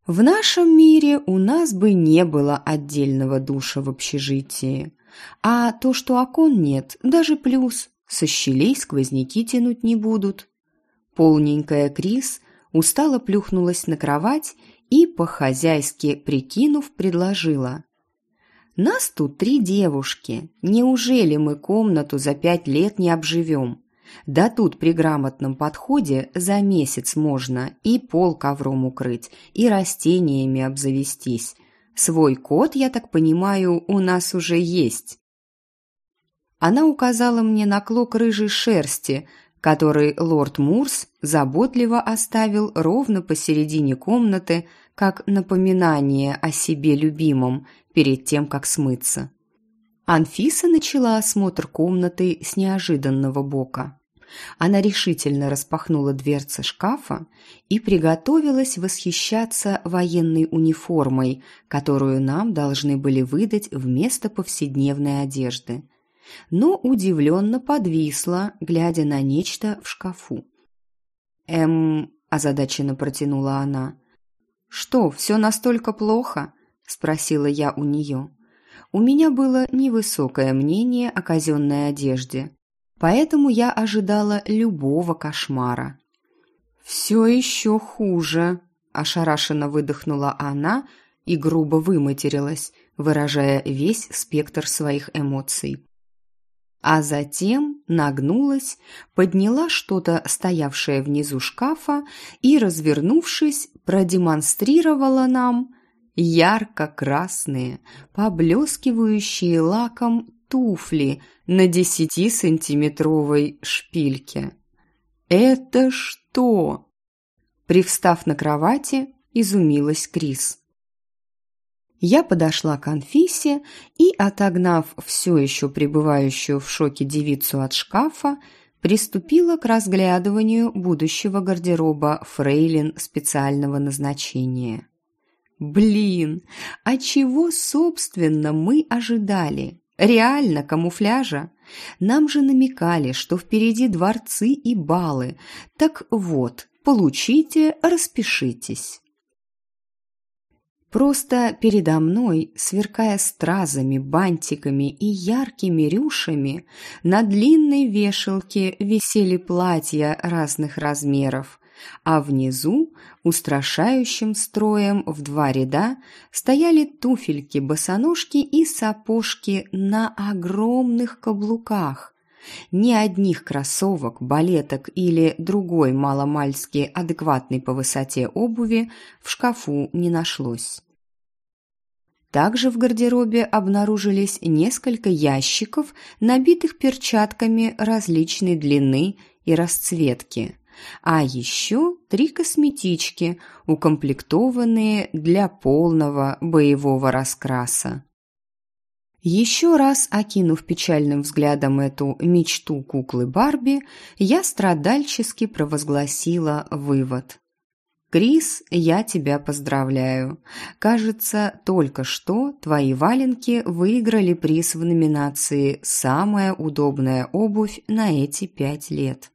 S1: В нашем мире у нас бы не было отдельного душа в общежитии. А то, что окон нет, даже плюс. Со щелей сквозняки тянуть не будут. Полненькая Крис устало плюхнулась на кровать и, по-хозяйски прикинув, предложила. «Нас тут три девушки. Неужели мы комнату за пять лет не обживем? Да тут при грамотном подходе за месяц можно и пол ковром укрыть, и растениями обзавестись. Свой кот, я так понимаю, у нас уже есть. Она указала мне на клок рыжей шерсти, который лорд Мурс заботливо оставил ровно посередине комнаты, как напоминание о себе любимом перед тем, как смыться. Анфиса начала осмотр комнаты с неожиданного бока. Она решительно распахнула дверцы шкафа и приготовилась восхищаться военной униформой, которую нам должны были выдать вместо повседневной одежды. Но удивленно подвисла, глядя на нечто в шкафу. «Эм...» – озадаченно протянула она. «Что, все настолько плохо?» – спросила я у нее. У меня было невысокое мнение о казенной одежде, поэтому я ожидала любого кошмара. «Все еще хуже», – ошарашенно выдохнула она и грубо выматерилась, выражая весь спектр своих эмоций. А затем нагнулась, подняла что-то, стоявшее внизу шкафа, и, развернувшись, продемонстрировала нам ярко-красные, поблескивающие лаком туфли на десятисантиметровой шпильке. «Это что?» Привстав на кровати, изумилась Крис. Я подошла к Анфисе и, отогнав все еще пребывающую в шоке девицу от шкафа, приступила к разглядыванию будущего гардероба фрейлин специального назначения. Блин, а чего, собственно, мы ожидали? Реально камуфляжа? Нам же намекали, что впереди дворцы и балы. Так вот, получите, распишитесь. Просто передо мной, сверкая стразами, бантиками и яркими рюшами, на длинной вешалке висели платья разных размеров, а внизу, устрашающим строем в два ряда, стояли туфельки-босоножки и сапожки на огромных каблуках. Ни одних кроссовок, балеток или другой маломальски адекватной по высоте обуви в шкафу не нашлось. Также в гардеробе обнаружились несколько ящиков, набитых перчатками различной длины и расцветки – а еще три косметички, укомплектованные для полного боевого раскраса. Еще раз окинув печальным взглядом эту мечту куклы Барби, я страдальчески провозгласила вывод. «Крис, я тебя поздравляю. Кажется, только что твои валенки выиграли приз в номинации «Самая удобная обувь на эти пять лет».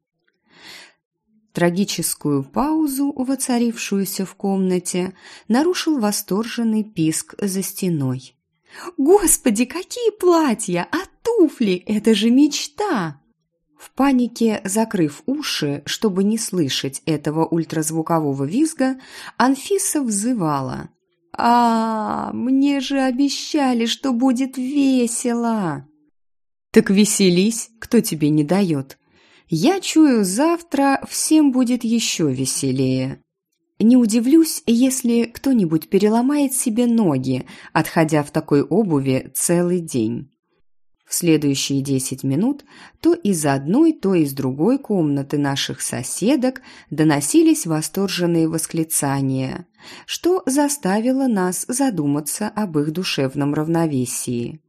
S1: Трагическую паузу, воцарившуюся в комнате, нарушил восторженный писк за стеной. «Господи, какие платья! А туфли! Это же мечта!» В панике, закрыв уши, чтобы не слышать этого ультразвукового визга, Анфиса взывала. «А, мне же обещали, что будет весело!» «Так веселись, кто тебе не дает. Я чую, завтра всем будет еще веселее». Не удивлюсь, если кто-нибудь переломает себе ноги, отходя в такой обуви целый день. В следующие десять минут то из одной, то из другой комнаты наших соседок доносились восторженные восклицания, что заставило нас задуматься об их душевном равновесии.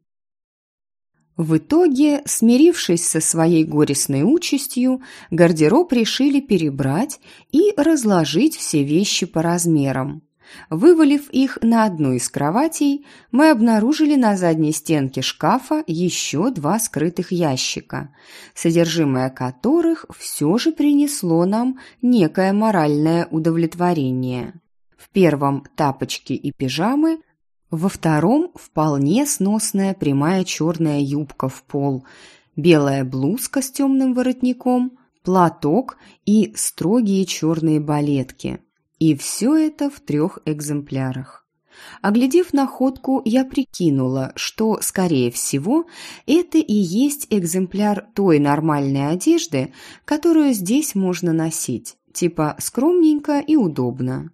S1: В итоге, смирившись со своей горестной участью, гардероб решили перебрать и разложить все вещи по размерам. Вывалив их на одну из кроватей, мы обнаружили на задней стенке шкафа еще два скрытых ящика, содержимое которых все же принесло нам некое моральное удовлетворение. В первом – тапочки и пижамы, во втором – вполне сносная прямая черная юбка в пол, белая блузка с темным воротником, платок и строгие черные балетки – и все это в трех экземплярах. Оглядев находку, я прикинула, что, скорее всего, это и есть экземпляр той нормальной одежды, которую здесь можно носить, типа скромненько и удобно.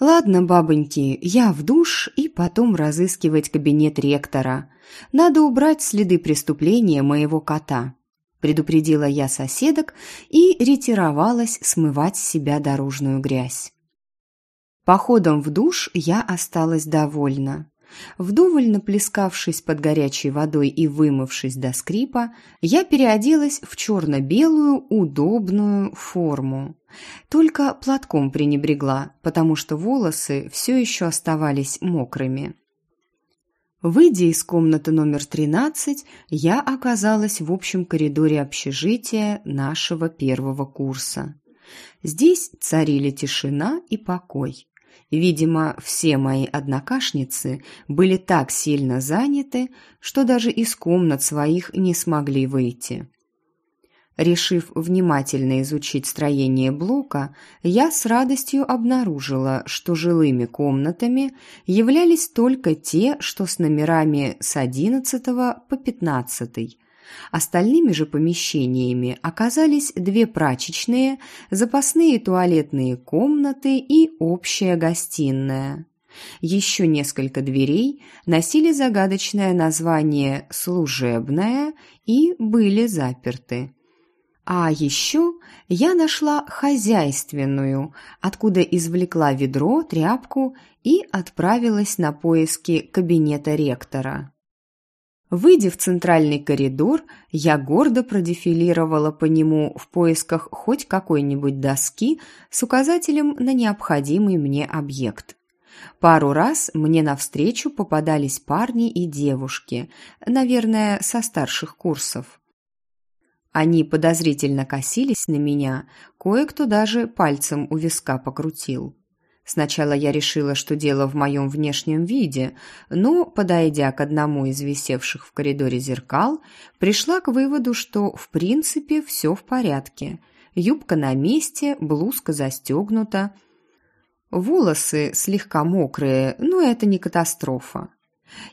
S1: Ладно, бабоньки, я в душ и потом разыскивать кабинет ректора. Надо убрать следы преступления моего кота. Предупредила я соседок и ретировалась смывать с себя дорожную грязь. Походом в душ я осталась довольна. Вдоволь наплескавшись под горячей водой и вымывшись до скрипа, я переоделась в черно-белую удобную форму. Только платком пренебрегла, потому что волосы все еще оставались мокрыми. Выйдя из комнаты номер 13, я оказалась в общем коридоре общежития нашего первого курса. Здесь царили тишина и покой. Видимо, все мои однокашницы были так сильно заняты, что даже из комнат своих не смогли выйти. Решив внимательно изучить строение блока, я с радостью обнаружила, что жилыми комнатами являлись только те, что с номерами с 11 по 15, Остальными же помещениями оказались две прачечные, запасные туалетные комнаты и общая гостиная. Еще несколько дверей носили загадочное название «служебная» и были заперты. А еще я нашла хозяйственную, откуда извлекла ведро, тряпку и отправилась на поиски кабинета ректора. Выйдя в центральный коридор, я гордо продефилировала по нему в поисках хоть какой-нибудь доски с указателем на необходимый мне объект. Пару раз мне навстречу попадались парни и девушки, наверное, со старших курсов. Они подозрительно косились на меня, кое-кто даже пальцем у виска покрутил. Сначала я решила, что дело в моем внешнем виде, но, подойдя к одному из висевших в коридоре зеркал, пришла к выводу, что в принципе все в порядке. Юбка на месте, блузка застегнута. Волосы слегка мокрые, но это не катастрофа.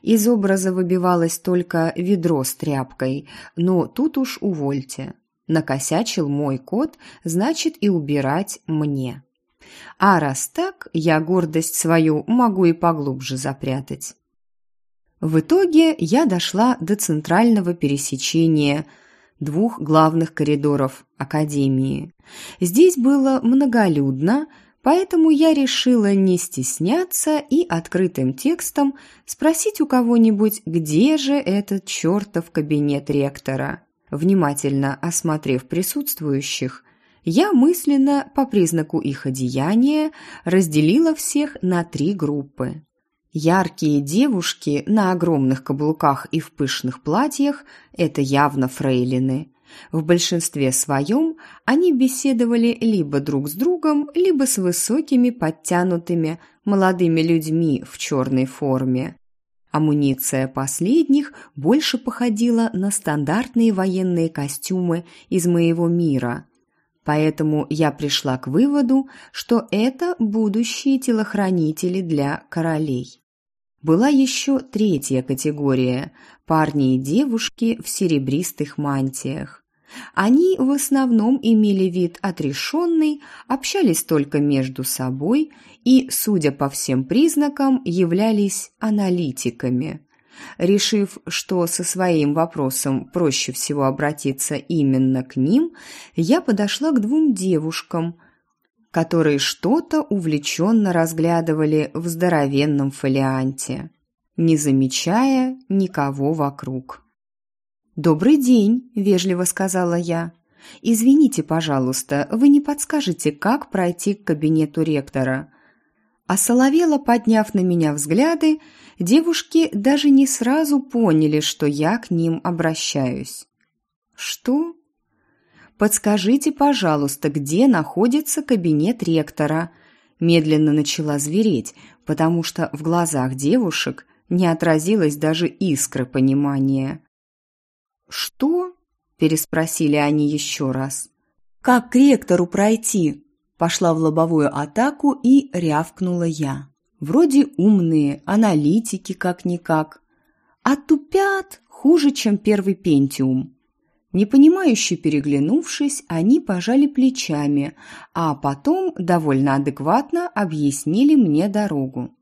S1: Из образа выбивалось только ведро с тряпкой, но тут уж увольте. Накосячил мой кот, значит и убирать мне. А раз так, я гордость свою могу и поглубже запрятать. В итоге я дошла до центрального пересечения двух главных коридоров Академии. Здесь было многолюдно, поэтому я решила не стесняться и открытым текстом спросить у кого-нибудь, где же этот чертов кабинет ректора. Внимательно осмотрев присутствующих, я мысленно, по признаку их одеяния, разделила всех на три группы. Яркие девушки на огромных каблуках и в пышных платьях – это явно фрейлины. В большинстве своем они беседовали либо друг с другом, либо с высокими, подтянутыми, молодыми людьми в черной форме. Амуниция последних больше походила на стандартные военные костюмы из моего мира. Поэтому я пришла к выводу, что это будущие телохранители для королей. Была еще третья категория – парни и девушки в серебристых мантиях. Они в основном имели вид отрешенный, общались только между собой и, судя по всем признакам, являлись аналитиками. Решив, что со своим вопросом проще всего обратиться именно к ним, я подошла к двум девушкам, которые что-то увлеченно разглядывали в здоровенном фолианте, не замечая никого вокруг. «Добрый день», – вежливо сказала я. «Извините, пожалуйста, вы не подскажете, как пройти к кабинету ректора?» А Соловела, подняв на меня взгляды, девушки даже не сразу поняли, что я к ним обращаюсь. «Что?» «Подскажите, пожалуйста, где находится кабинет ректора?» Медленно начала звереть, потому что в глазах девушек не отразилось даже искры понимания. «Что?» – переспросили они еще раз. «Как к ректору пройти?» Пошла в лобовую атаку и рявкнула я. Вроде умные, аналитики как-никак. А тупят хуже, чем первый пентиум. Непонимающе переглянувшись, они пожали плечами, а потом довольно адекватно объяснили мне дорогу.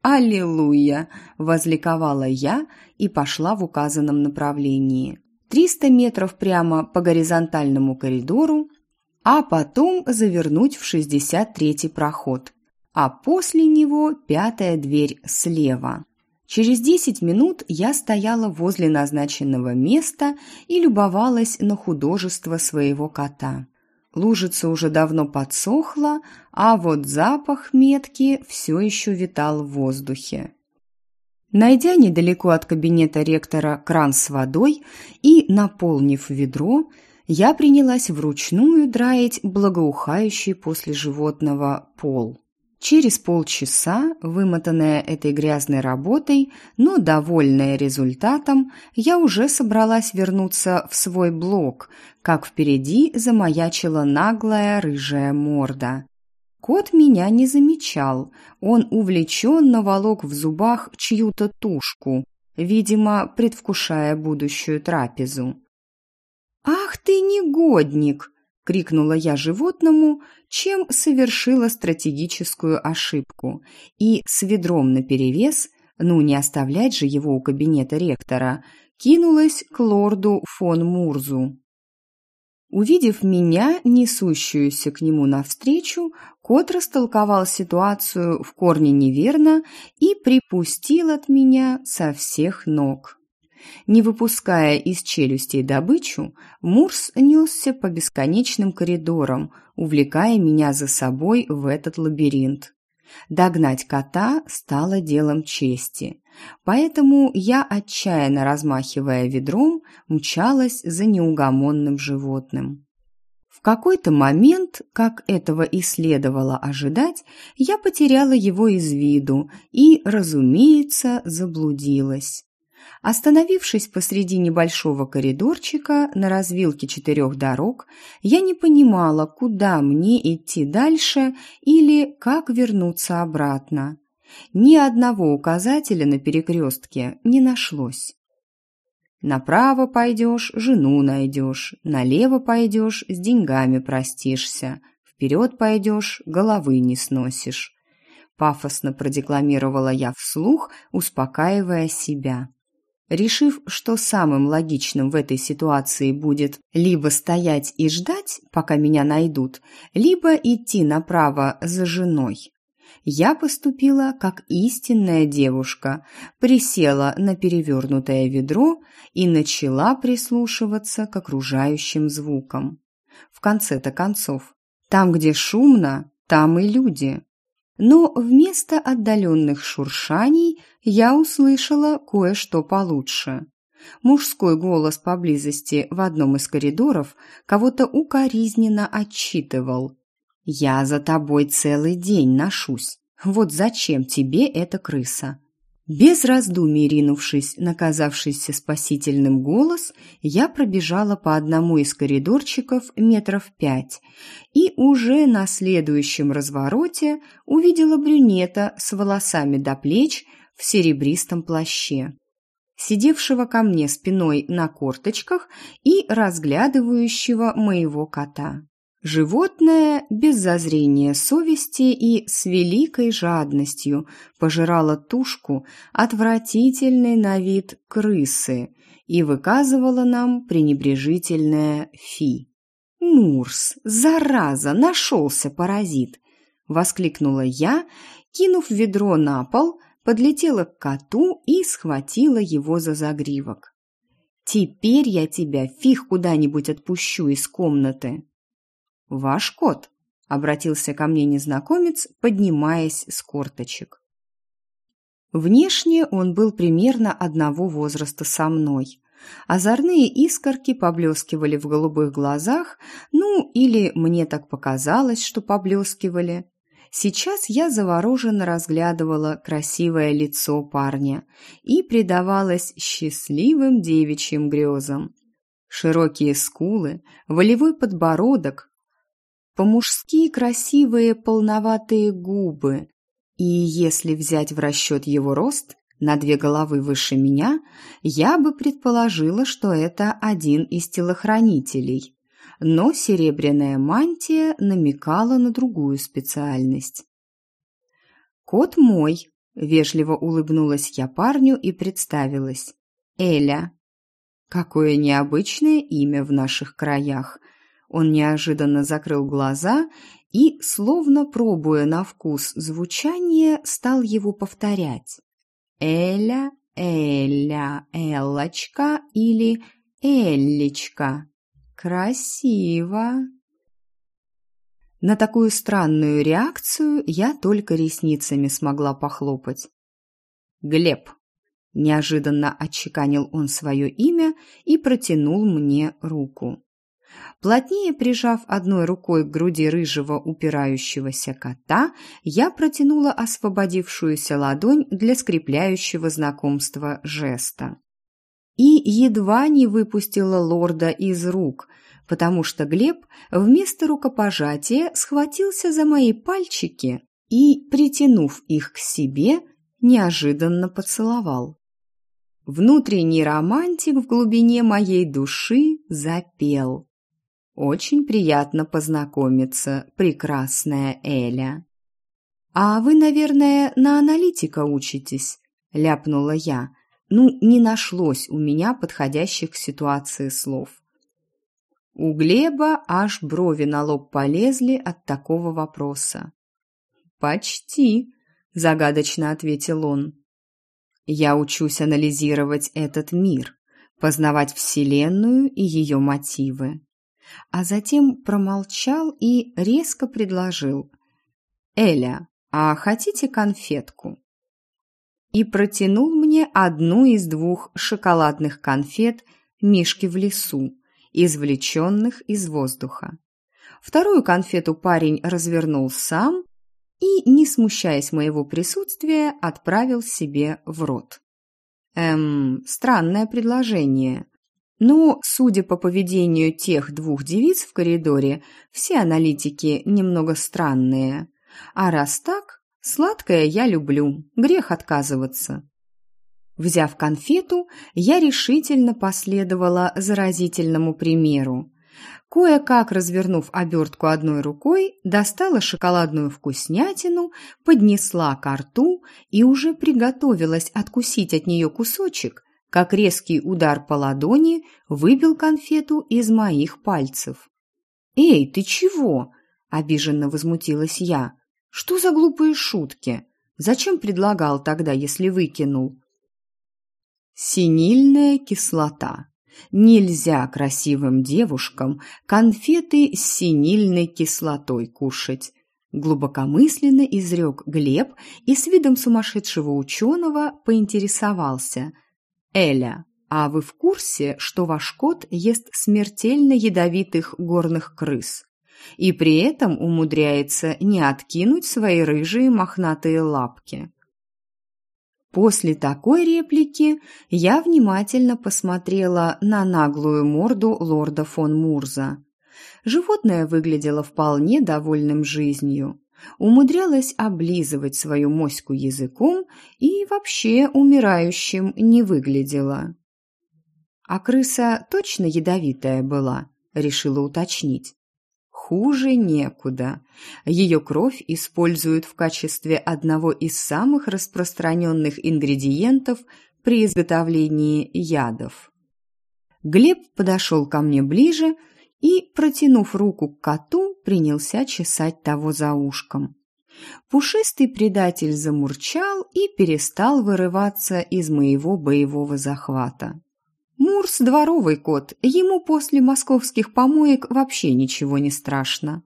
S1: «Аллилуйя!» – возликовала я и пошла в указанном направлении. 300 метров прямо по горизонтальному коридору, а потом завернуть в 63-й проход, а после него пятая дверь слева. Через 10 минут я стояла возле назначенного места и любовалась на художество своего кота. Лужица уже давно подсохла, а вот запах метки все еще витал в воздухе. Найдя недалеко от кабинета ректора кран с водой и наполнив ведро, я принялась вручную драить благоухающий после животного пол. Через полчаса, вымотанная этой грязной работой, но довольная результатом, я уже собралась вернуться в свой блок, как впереди замаячила наглая рыжая морда. Кот меня не замечал. Он увлеченно волок в зубах чью-то тушку, видимо, предвкушая будущую трапезу. «Ах ты негодник!» — крикнула я животному, чем совершила стратегическую ошибку. И с ведром наперевес, ну не оставлять же его у кабинета ректора, кинулась к лорду фон Мурзу. Увидев меня, несущуюся к нему навстречу, кот растолковал ситуацию в корне неверно и припустил от меня со всех ног. Не выпуская из челюстей добычу, Мурс несся по бесконечным коридорам, увлекая меня за собой в этот лабиринт. Догнать кота стало делом чести. Поэтому я, отчаянно размахивая ведром, мчалась за неугомонным животным. В какой-то момент, как этого и следовало ожидать, я потеряла его из виду и, разумеется, заблудилась. Остановившись посреди небольшого коридорчика на развилке четырех дорог, я не понимала, куда мне идти дальше или как вернуться обратно. Ни одного указателя на перекрестке не нашлось. Направо пойдешь, жену найдешь, налево пойдешь, с деньгами простишься, вперед пойдешь, головы не сносишь. Пафосно продекламировала я вслух, успокаивая себя решив, что самым логичным в этой ситуации будет либо стоять и ждать, пока меня найдут, либо идти направо за женой. Я поступила как истинная девушка, присела на перевернутое ведро и начала прислушиваться к окружающим звукам. В конце-то концов, там, где шумно, там и люди. Но вместо отдаленных шуршаний я услышала кое-что получше. Мужской голос поблизости в одном из коридоров кого-то укоризненно отчитывал. «Я за тобой целый день ношусь. Вот зачем тебе эта крыса?» Без раздумий ринувшись на казавшийся спасительным голос, я пробежала по одному из коридорчиков метров пять и уже на следующем развороте увидела брюнета с волосами до плеч в серебристом плаще, сидевшего ко мне спиной на корточках и разглядывающего моего кота. Животное без зазрения совести и с великой жадностью пожирало тушку отвратительной на вид крысы и выказывало нам пренебрежительное фи. «Мурс, зараза, нашелся паразит!» — воскликнула я, кинув ведро на пол, подлетела к коту и схватила его за загривок. «Теперь я тебя фиг куда-нибудь отпущу из комнаты!» «Ваш кот», — обратился ко мне незнакомец, поднимаясь с корточек. Внешне он был примерно одного возраста со мной. Озорные искорки поблескивали в голубых глазах, ну, или мне так показалось, что поблескивали. Сейчас я завороженно разглядывала красивое лицо парня и предавалась счастливым девичьим грезам. Широкие скулы, волевой подбородок, по-мужски красивые полноватые губы. И если взять в расчет его рост на две головы выше меня, я бы предположила, что это один из телохранителей. Но серебряная мантия намекала на другую специальность. «Кот мой», — вежливо улыбнулась я парню и представилась. «Эля». Какое необычное имя в наших краях — он неожиданно закрыл глаза и, словно пробуя на вкус звучание, стал его повторять. «Эля, Эля, Эллочка или Элличка. Красиво!» На такую странную реакцию я только ресницами смогла похлопать. «Глеб!» – неожиданно отчеканил он свое имя и протянул мне руку. Плотнее прижав одной рукой к груди рыжего упирающегося кота, я протянула освободившуюся ладонь для скрепляющего знакомства жеста. И едва не выпустила лорда из рук, потому что Глеб вместо рукопожатия схватился за мои пальчики и, притянув их к себе, неожиданно поцеловал. Внутренний романтик в глубине моей души запел. «Очень приятно познакомиться, прекрасная Эля». «А вы, наверное, на аналитика учитесь?» – ляпнула я. Ну, не нашлось у меня подходящих к ситуации слов. У Глеба аж брови на лоб полезли от такого вопроса. «Почти», – загадочно ответил он. «Я учусь анализировать этот мир, познавать Вселенную и ее мотивы а затем промолчал и резко предложил «Эля, а хотите конфетку?» И протянул мне одну из двух шоколадных конфет «Мишки в лесу», извлеченных из воздуха. Вторую конфету парень развернул сам и, не смущаясь моего присутствия, отправил себе в рот. Эм, странное предложение. Но, судя по поведению тех двух девиц в коридоре, все аналитики немного странные. А раз так, сладкое я люблю, грех отказываться. Взяв конфету, я решительно последовала заразительному примеру. Кое-как развернув обертку одной рукой, достала шоколадную вкуснятину, поднесла ко рту и уже приготовилась откусить от нее кусочек, как резкий удар по ладони выбил конфету из моих пальцев. «Эй, ты чего?» – обиженно возмутилась я. «Что за глупые шутки? Зачем предлагал тогда, если выкинул?» «Синильная кислота. Нельзя красивым девушкам конфеты с синильной кислотой кушать», глубокомысленно изрек Глеб и с видом сумасшедшего ученого поинтересовался – «Эля, А вы в курсе, что ваш кот ест смертельно ядовитых горных крыс? И при этом умудряется не откинуть свои рыжие мохнатые лапки. После такой реплики я внимательно посмотрела на наглую морду лорда фон Мурза. Животное выглядело вполне довольным жизнью, умудрялось облизывать свою моську языком и вообще умирающим не выглядело. «А крыса точно ядовитая была?» – решила уточнить. Хуже некуда. Ее кровь используют в качестве одного из самых распространенных ингредиентов при изготовлении ядов. Глеб подошел ко мне ближе и, протянув руку к коту, принялся чесать того за ушком. Пушистый предатель замурчал и перестал вырываться из моего боевого захвата. Мурс – дворовый кот, ему после московских помоек вообще ничего не страшно.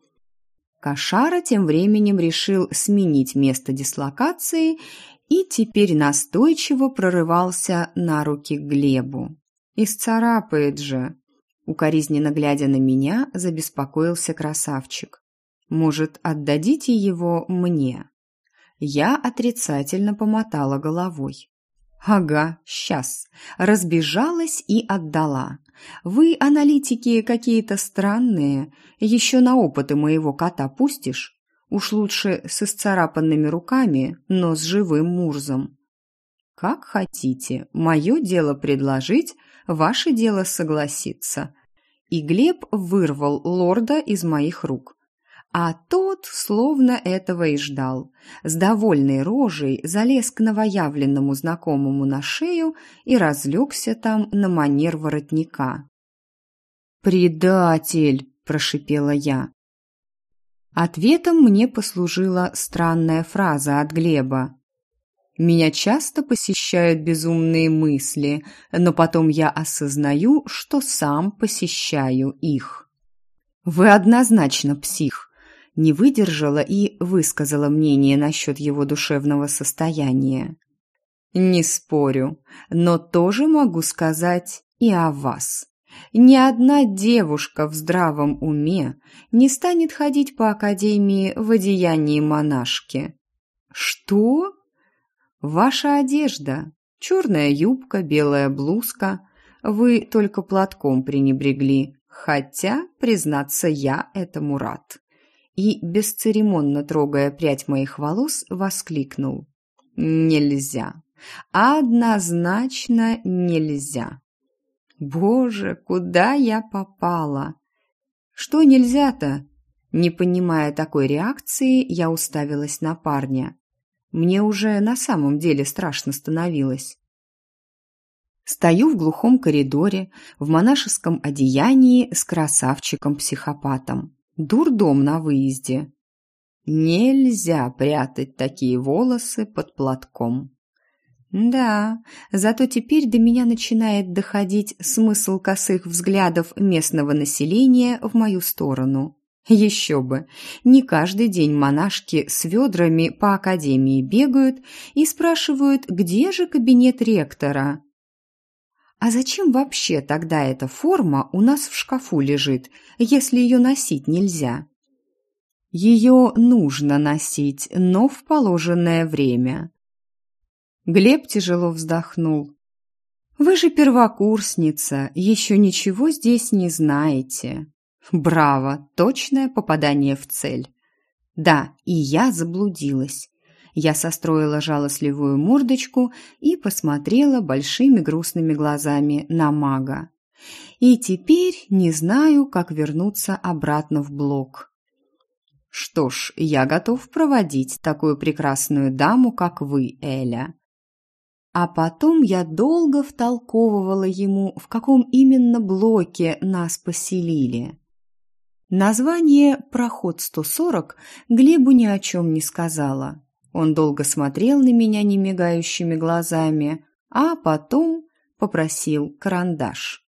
S1: Кошара тем временем решил сменить место дислокации и теперь настойчиво прорывался на руки Глебу. «Исцарапает же!» Укоризненно глядя на меня, забеспокоился красавчик. «Может, отдадите его мне?» Я отрицательно помотала головой. Ага, сейчас. Разбежалась и отдала. Вы, аналитики, какие-то странные. Еще на опыты моего кота пустишь? Уж лучше с исцарапанными руками, но с живым Мурзом. Как хотите. Мое дело предложить, ваше дело согласиться. И Глеб вырвал лорда из моих рук. А тот словно этого и ждал. С довольной рожей залез к новоявленному знакомому на шею и разлегся там на манер воротника. «Предатель!» – прошипела я. Ответом мне послужила странная фраза от Глеба. Меня часто посещают безумные мысли, но потом я осознаю, что сам посещаю их. Вы однозначно псих не выдержала и высказала мнение насчет его душевного состояния. «Не спорю, но тоже могу сказать и о вас. Ни одна девушка в здравом уме не станет ходить по академии в одеянии монашки». «Что?» «Ваша одежда. Черная юбка, белая блузка. Вы только платком пренебрегли, хотя, признаться, я этому рад» и, бесцеремонно трогая прядь моих волос, воскликнул. «Нельзя! Однозначно нельзя!» «Боже, куда я попала?» «Что нельзя-то?» Не понимая такой реакции, я уставилась на парня. Мне уже на самом деле страшно становилось. Стою в глухом коридоре, в монашеском одеянии с красавчиком-психопатом. Дурдом на выезде. Нельзя прятать такие волосы под платком. Да, зато теперь до меня начинает доходить смысл косых взглядов местного населения в мою сторону. Еще бы, не каждый день монашки с ведрами по академии бегают и спрашивают, где же кабинет ректора. А зачем вообще тогда эта форма у нас в шкафу лежит, если ее носить нельзя? Ее нужно носить, но в положенное время. Глеб тяжело вздохнул. «Вы же первокурсница, еще ничего здесь не знаете». «Браво! Точное попадание в цель». «Да, и я заблудилась. Я состроила жалостливую мордочку и посмотрела большими грустными глазами на мага. И теперь не знаю, как вернуться обратно в блок. Что ж, я готов проводить такую прекрасную даму, как вы, Эля. А потом я долго втолковывала ему, в каком именно блоке нас поселили. Название «Проход 140» Глебу ни о чем не сказала. Он долго смотрел на меня немигающими глазами, а потом попросил карандаш.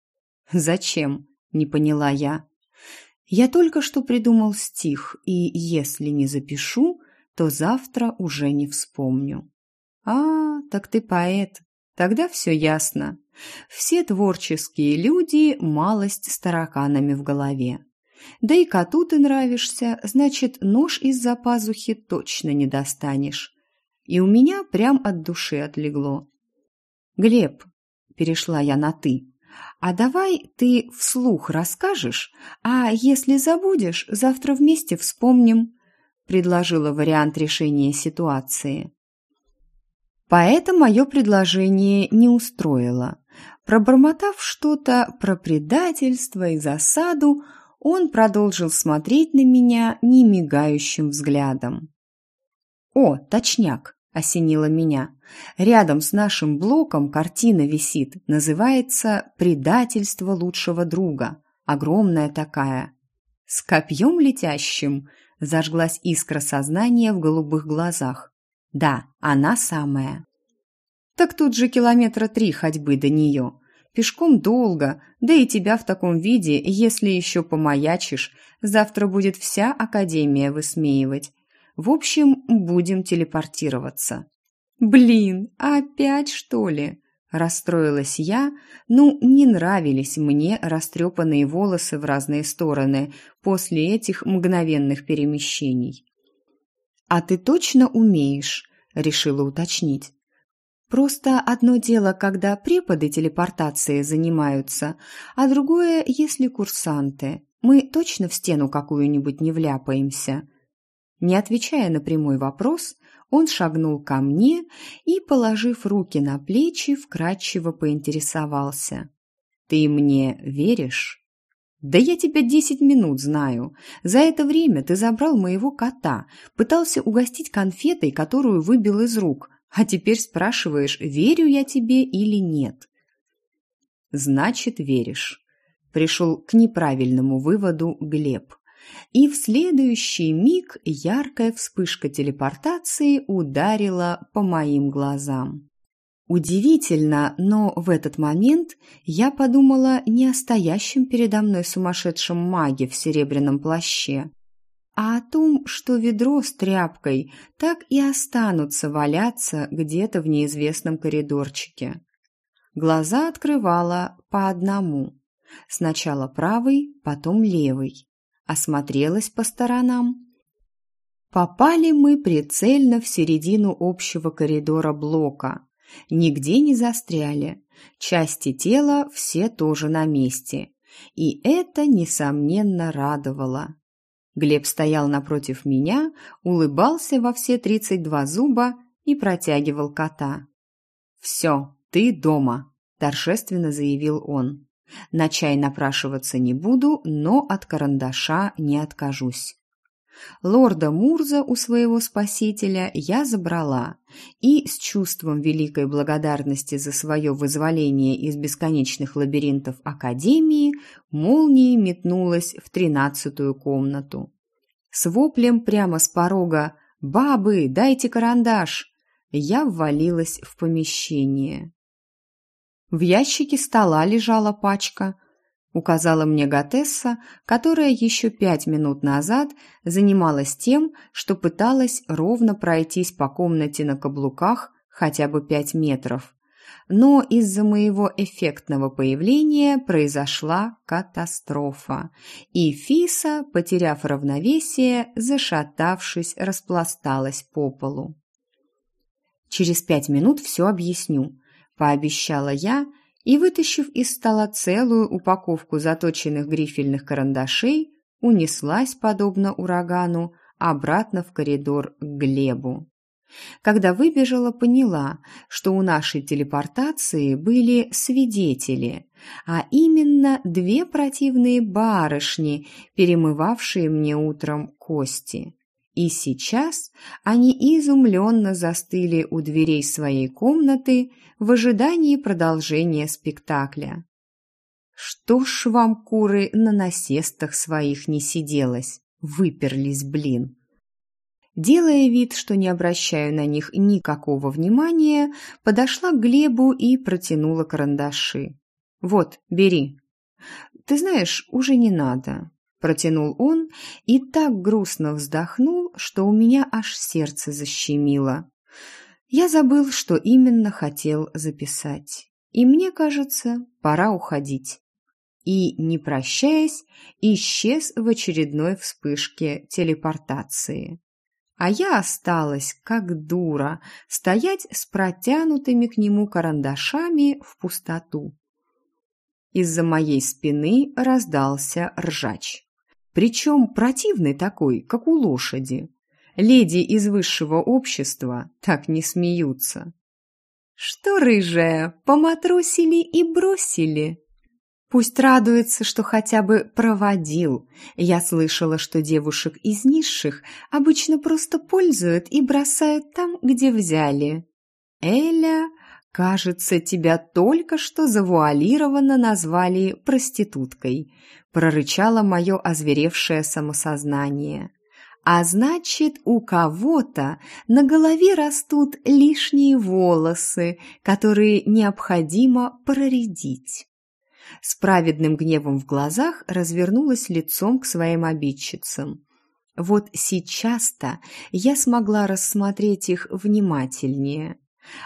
S1: «Зачем?» – не поняла я. «Я только что придумал стих, и если не запишу, то завтра уже не вспомню». «А, так ты поэт. Тогда все ясно. Все творческие люди – малость с тараканами в голове. Да и коту ты нравишься, значит, нож из-за пазухи точно не достанешь. И у меня прям от души отлегло. «Глеб», – перешла я на «ты», – «а давай ты вслух расскажешь, а если забудешь, завтра вместе вспомним», – предложила вариант решения ситуации. Поэта мое предложение не устроило. Пробормотав что-то про предательство и засаду, он продолжил смотреть на меня немигающим взглядом. «О, точняк!» – осенило меня. «Рядом с нашим блоком картина висит, называется «Предательство лучшего друга». Огромная такая. С копьем летящим зажглась искра сознания в голубых глазах. Да, она самая. Так тут же километра три ходьбы до нее. Пешком долго, да и тебя в таком виде, если еще помаячишь, завтра будет вся Академия высмеивать. В общем, будем телепортироваться. Блин, опять что ли? Расстроилась я, ну, не нравились мне растрепанные волосы в разные стороны после этих мгновенных перемещений. «А ты точно умеешь?» – решила уточнить. «Просто одно дело, когда преподы телепортации занимаются, а другое, если курсанты. Мы точно в стену какую-нибудь не вляпаемся?» Не отвечая на прямой вопрос, он шагнул ко мне и, положив руки на плечи, вкратчиво поинтересовался. «Ты мне веришь?» «Да я тебя десять минут знаю. За это время ты забрал моего кота, пытался угостить конфетой, которую выбил из рук, а теперь спрашиваешь, верю я тебе или нет». «Значит, веришь». Пришел к неправильному выводу Глеб. И в следующий миг яркая вспышка телепортации ударила по моим глазам. Удивительно, но в этот момент я подумала не о стоящем передо мной сумасшедшем маге в серебряном плаще, а о том, что ведро с тряпкой так и останутся валяться где-то в неизвестном коридорчике. Глаза открывала по одному. Сначала правый, потом левый. Осмотрелась по сторонам. Попали мы прицельно в середину общего коридора блока – Нигде не застряли. Части тела все тоже на месте. И это, несомненно, радовало. Глеб стоял напротив меня, улыбался во все тридцать два зуба и протягивал кота. «Все, ты дома», – торжественно заявил он. «На чай напрашиваться не буду, но от карандаша не откажусь». Лорда Мурза у своего спасителя я забрала и с чувством великой благодарности за свое вызволение из бесконечных лабиринтов Академии молнией метнулась в тринадцатую комнату. С воплем прямо с порога «Бабы, дайте карандаш!» я ввалилась в помещение. В ящике стола лежала пачка – указала мне Гатесса, которая еще пять минут назад занималась тем, что пыталась ровно пройтись по комнате на каблуках хотя бы пять метров. Но из-за моего эффектного появления произошла катастрофа, и Фиса, потеряв равновесие, зашатавшись, распласталась по полу. «Через пять минут все объясню», – пообещала я – и, вытащив из стола целую упаковку заточенных грифельных карандашей, унеслась, подобно урагану, обратно в коридор к Глебу. Когда выбежала, поняла, что у нашей телепортации были свидетели, а именно две противные барышни, перемывавшие мне утром кости. И сейчас они изумленно застыли у дверей своей комнаты в ожидании продолжения спектакля. Что ж вам, куры, на насестах своих не сиделось? Выперлись, блин. Делая вид, что не обращаю на них никакого внимания, подошла к Глебу и протянула карандаши. «Вот, бери». «Ты знаешь, уже не надо. Протянул он и так грустно вздохнул, что у меня аж сердце защемило. Я забыл, что именно хотел записать. и мне кажется, пора уходить. И, не прощаясь, исчез в очередной вспышке телепортации. А я осталась, как дура, стоять с протянутыми к нему карандашами в пустоту. Из-за моей спины раздался ржач. Причем противный такой, как у лошади. Леди из высшего общества так не смеются. «Что, рыжая, поматросили и бросили?» Пусть радуется, что хотя бы проводил. Я слышала, что девушек из низших обычно просто пользуют и бросают там, где взяли. Эля, кажется, тебя только что завуалированно назвали проституткой, прорычало мое озверевшее самосознание. А значит, у кого-то на голове растут лишние волосы, которые необходимо проредить с праведным гневом в глазах развернулась лицом к своим обидчицам. Вот сейчас-то я смогла рассмотреть их внимательнее.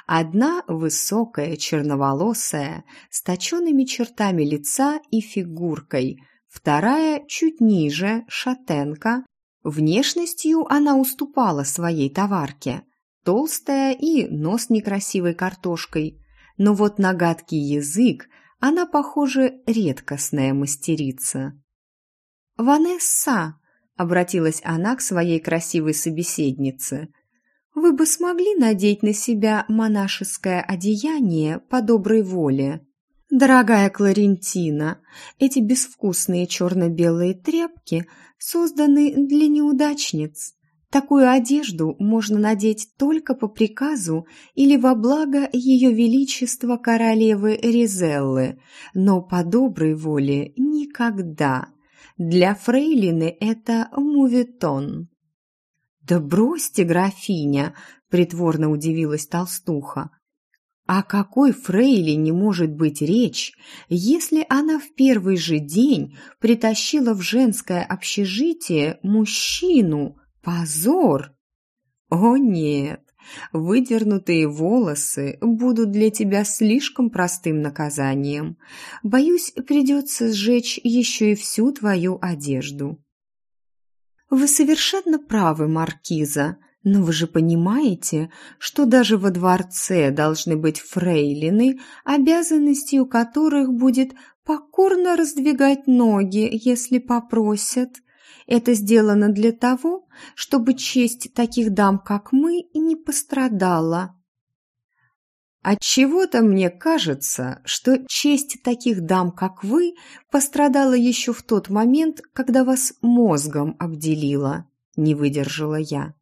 S1: Одна высокая, черноволосая, с точенными чертами лица и фигуркой, вторая чуть ниже, шатенка. Внешностью она уступала своей товарке, толстая и нос некрасивой картошкой. Но вот на гадкий язык она, похоже, редкостная мастерица. «Ванесса!» — обратилась она к своей красивой собеседнице. «Вы бы смогли надеть на себя монашеское одеяние по доброй воле?» «Дорогая Кларентина, эти безвкусные черно-белые тряпки созданы для неудачниц. Такую одежду можно надеть только по приказу или во благо Ее Величества королевы Ризеллы, но по доброй воле никогда. Для фрейлины это мувитон. «Да бросьте, графиня!» — притворно удивилась толстуха. О какой фрейлине может быть речь, если она в первый же день притащила в женское общежитие мужчину, Позор! О нет, выдернутые волосы будут для тебя слишком простым наказанием. Боюсь, придется сжечь еще и всю твою одежду. Вы совершенно правы, Маркиза, но вы же понимаете, что даже во дворце должны быть фрейлины, обязанностью которых будет покорно раздвигать ноги, если попросят. Это сделано для того, чтобы честь таких дам, как мы, не пострадала. От чего-то мне кажется, что честь таких дам, как вы, пострадала еще в тот момент, когда вас мозгом обделила, не выдержала я.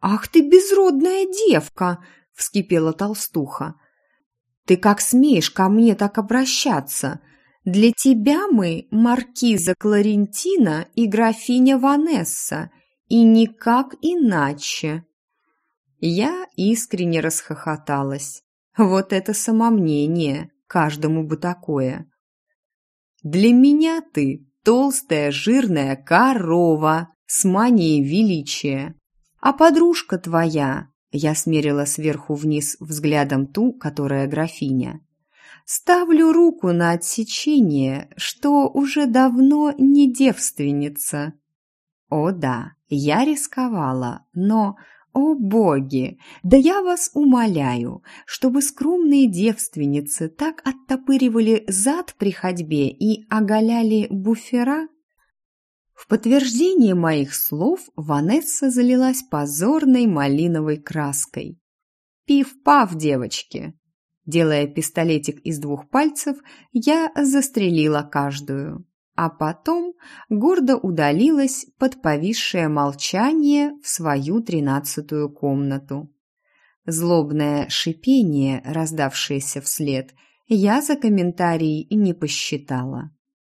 S1: Ах ты безродная девка, вскипела толстуха. Ты как смеешь ко мне так обращаться? Для тебя мы маркиза Кларентина и графиня Ванесса, и никак иначе. Я искренне расхохоталась. Вот это самомнение, каждому бы такое. Для меня ты толстая жирная корова с манией величия. А подружка твоя, я смерила сверху вниз взглядом ту, которая графиня, Ставлю руку на отсечение, что уже давно не девственница. О да, я рисковала, но, о боги, да я вас умоляю, чтобы скромные девственницы так оттопыривали зад при ходьбе и оголяли буфера. В подтверждение моих слов Ванесса залилась позорной малиновой краской. «Пиф-паф, девочки!» Делая пистолетик из двух пальцев, я застрелила каждую. А потом гордо удалилась под повисшее молчание в свою тринадцатую комнату. Злобное шипение, раздавшееся вслед, я за комментарий не посчитала.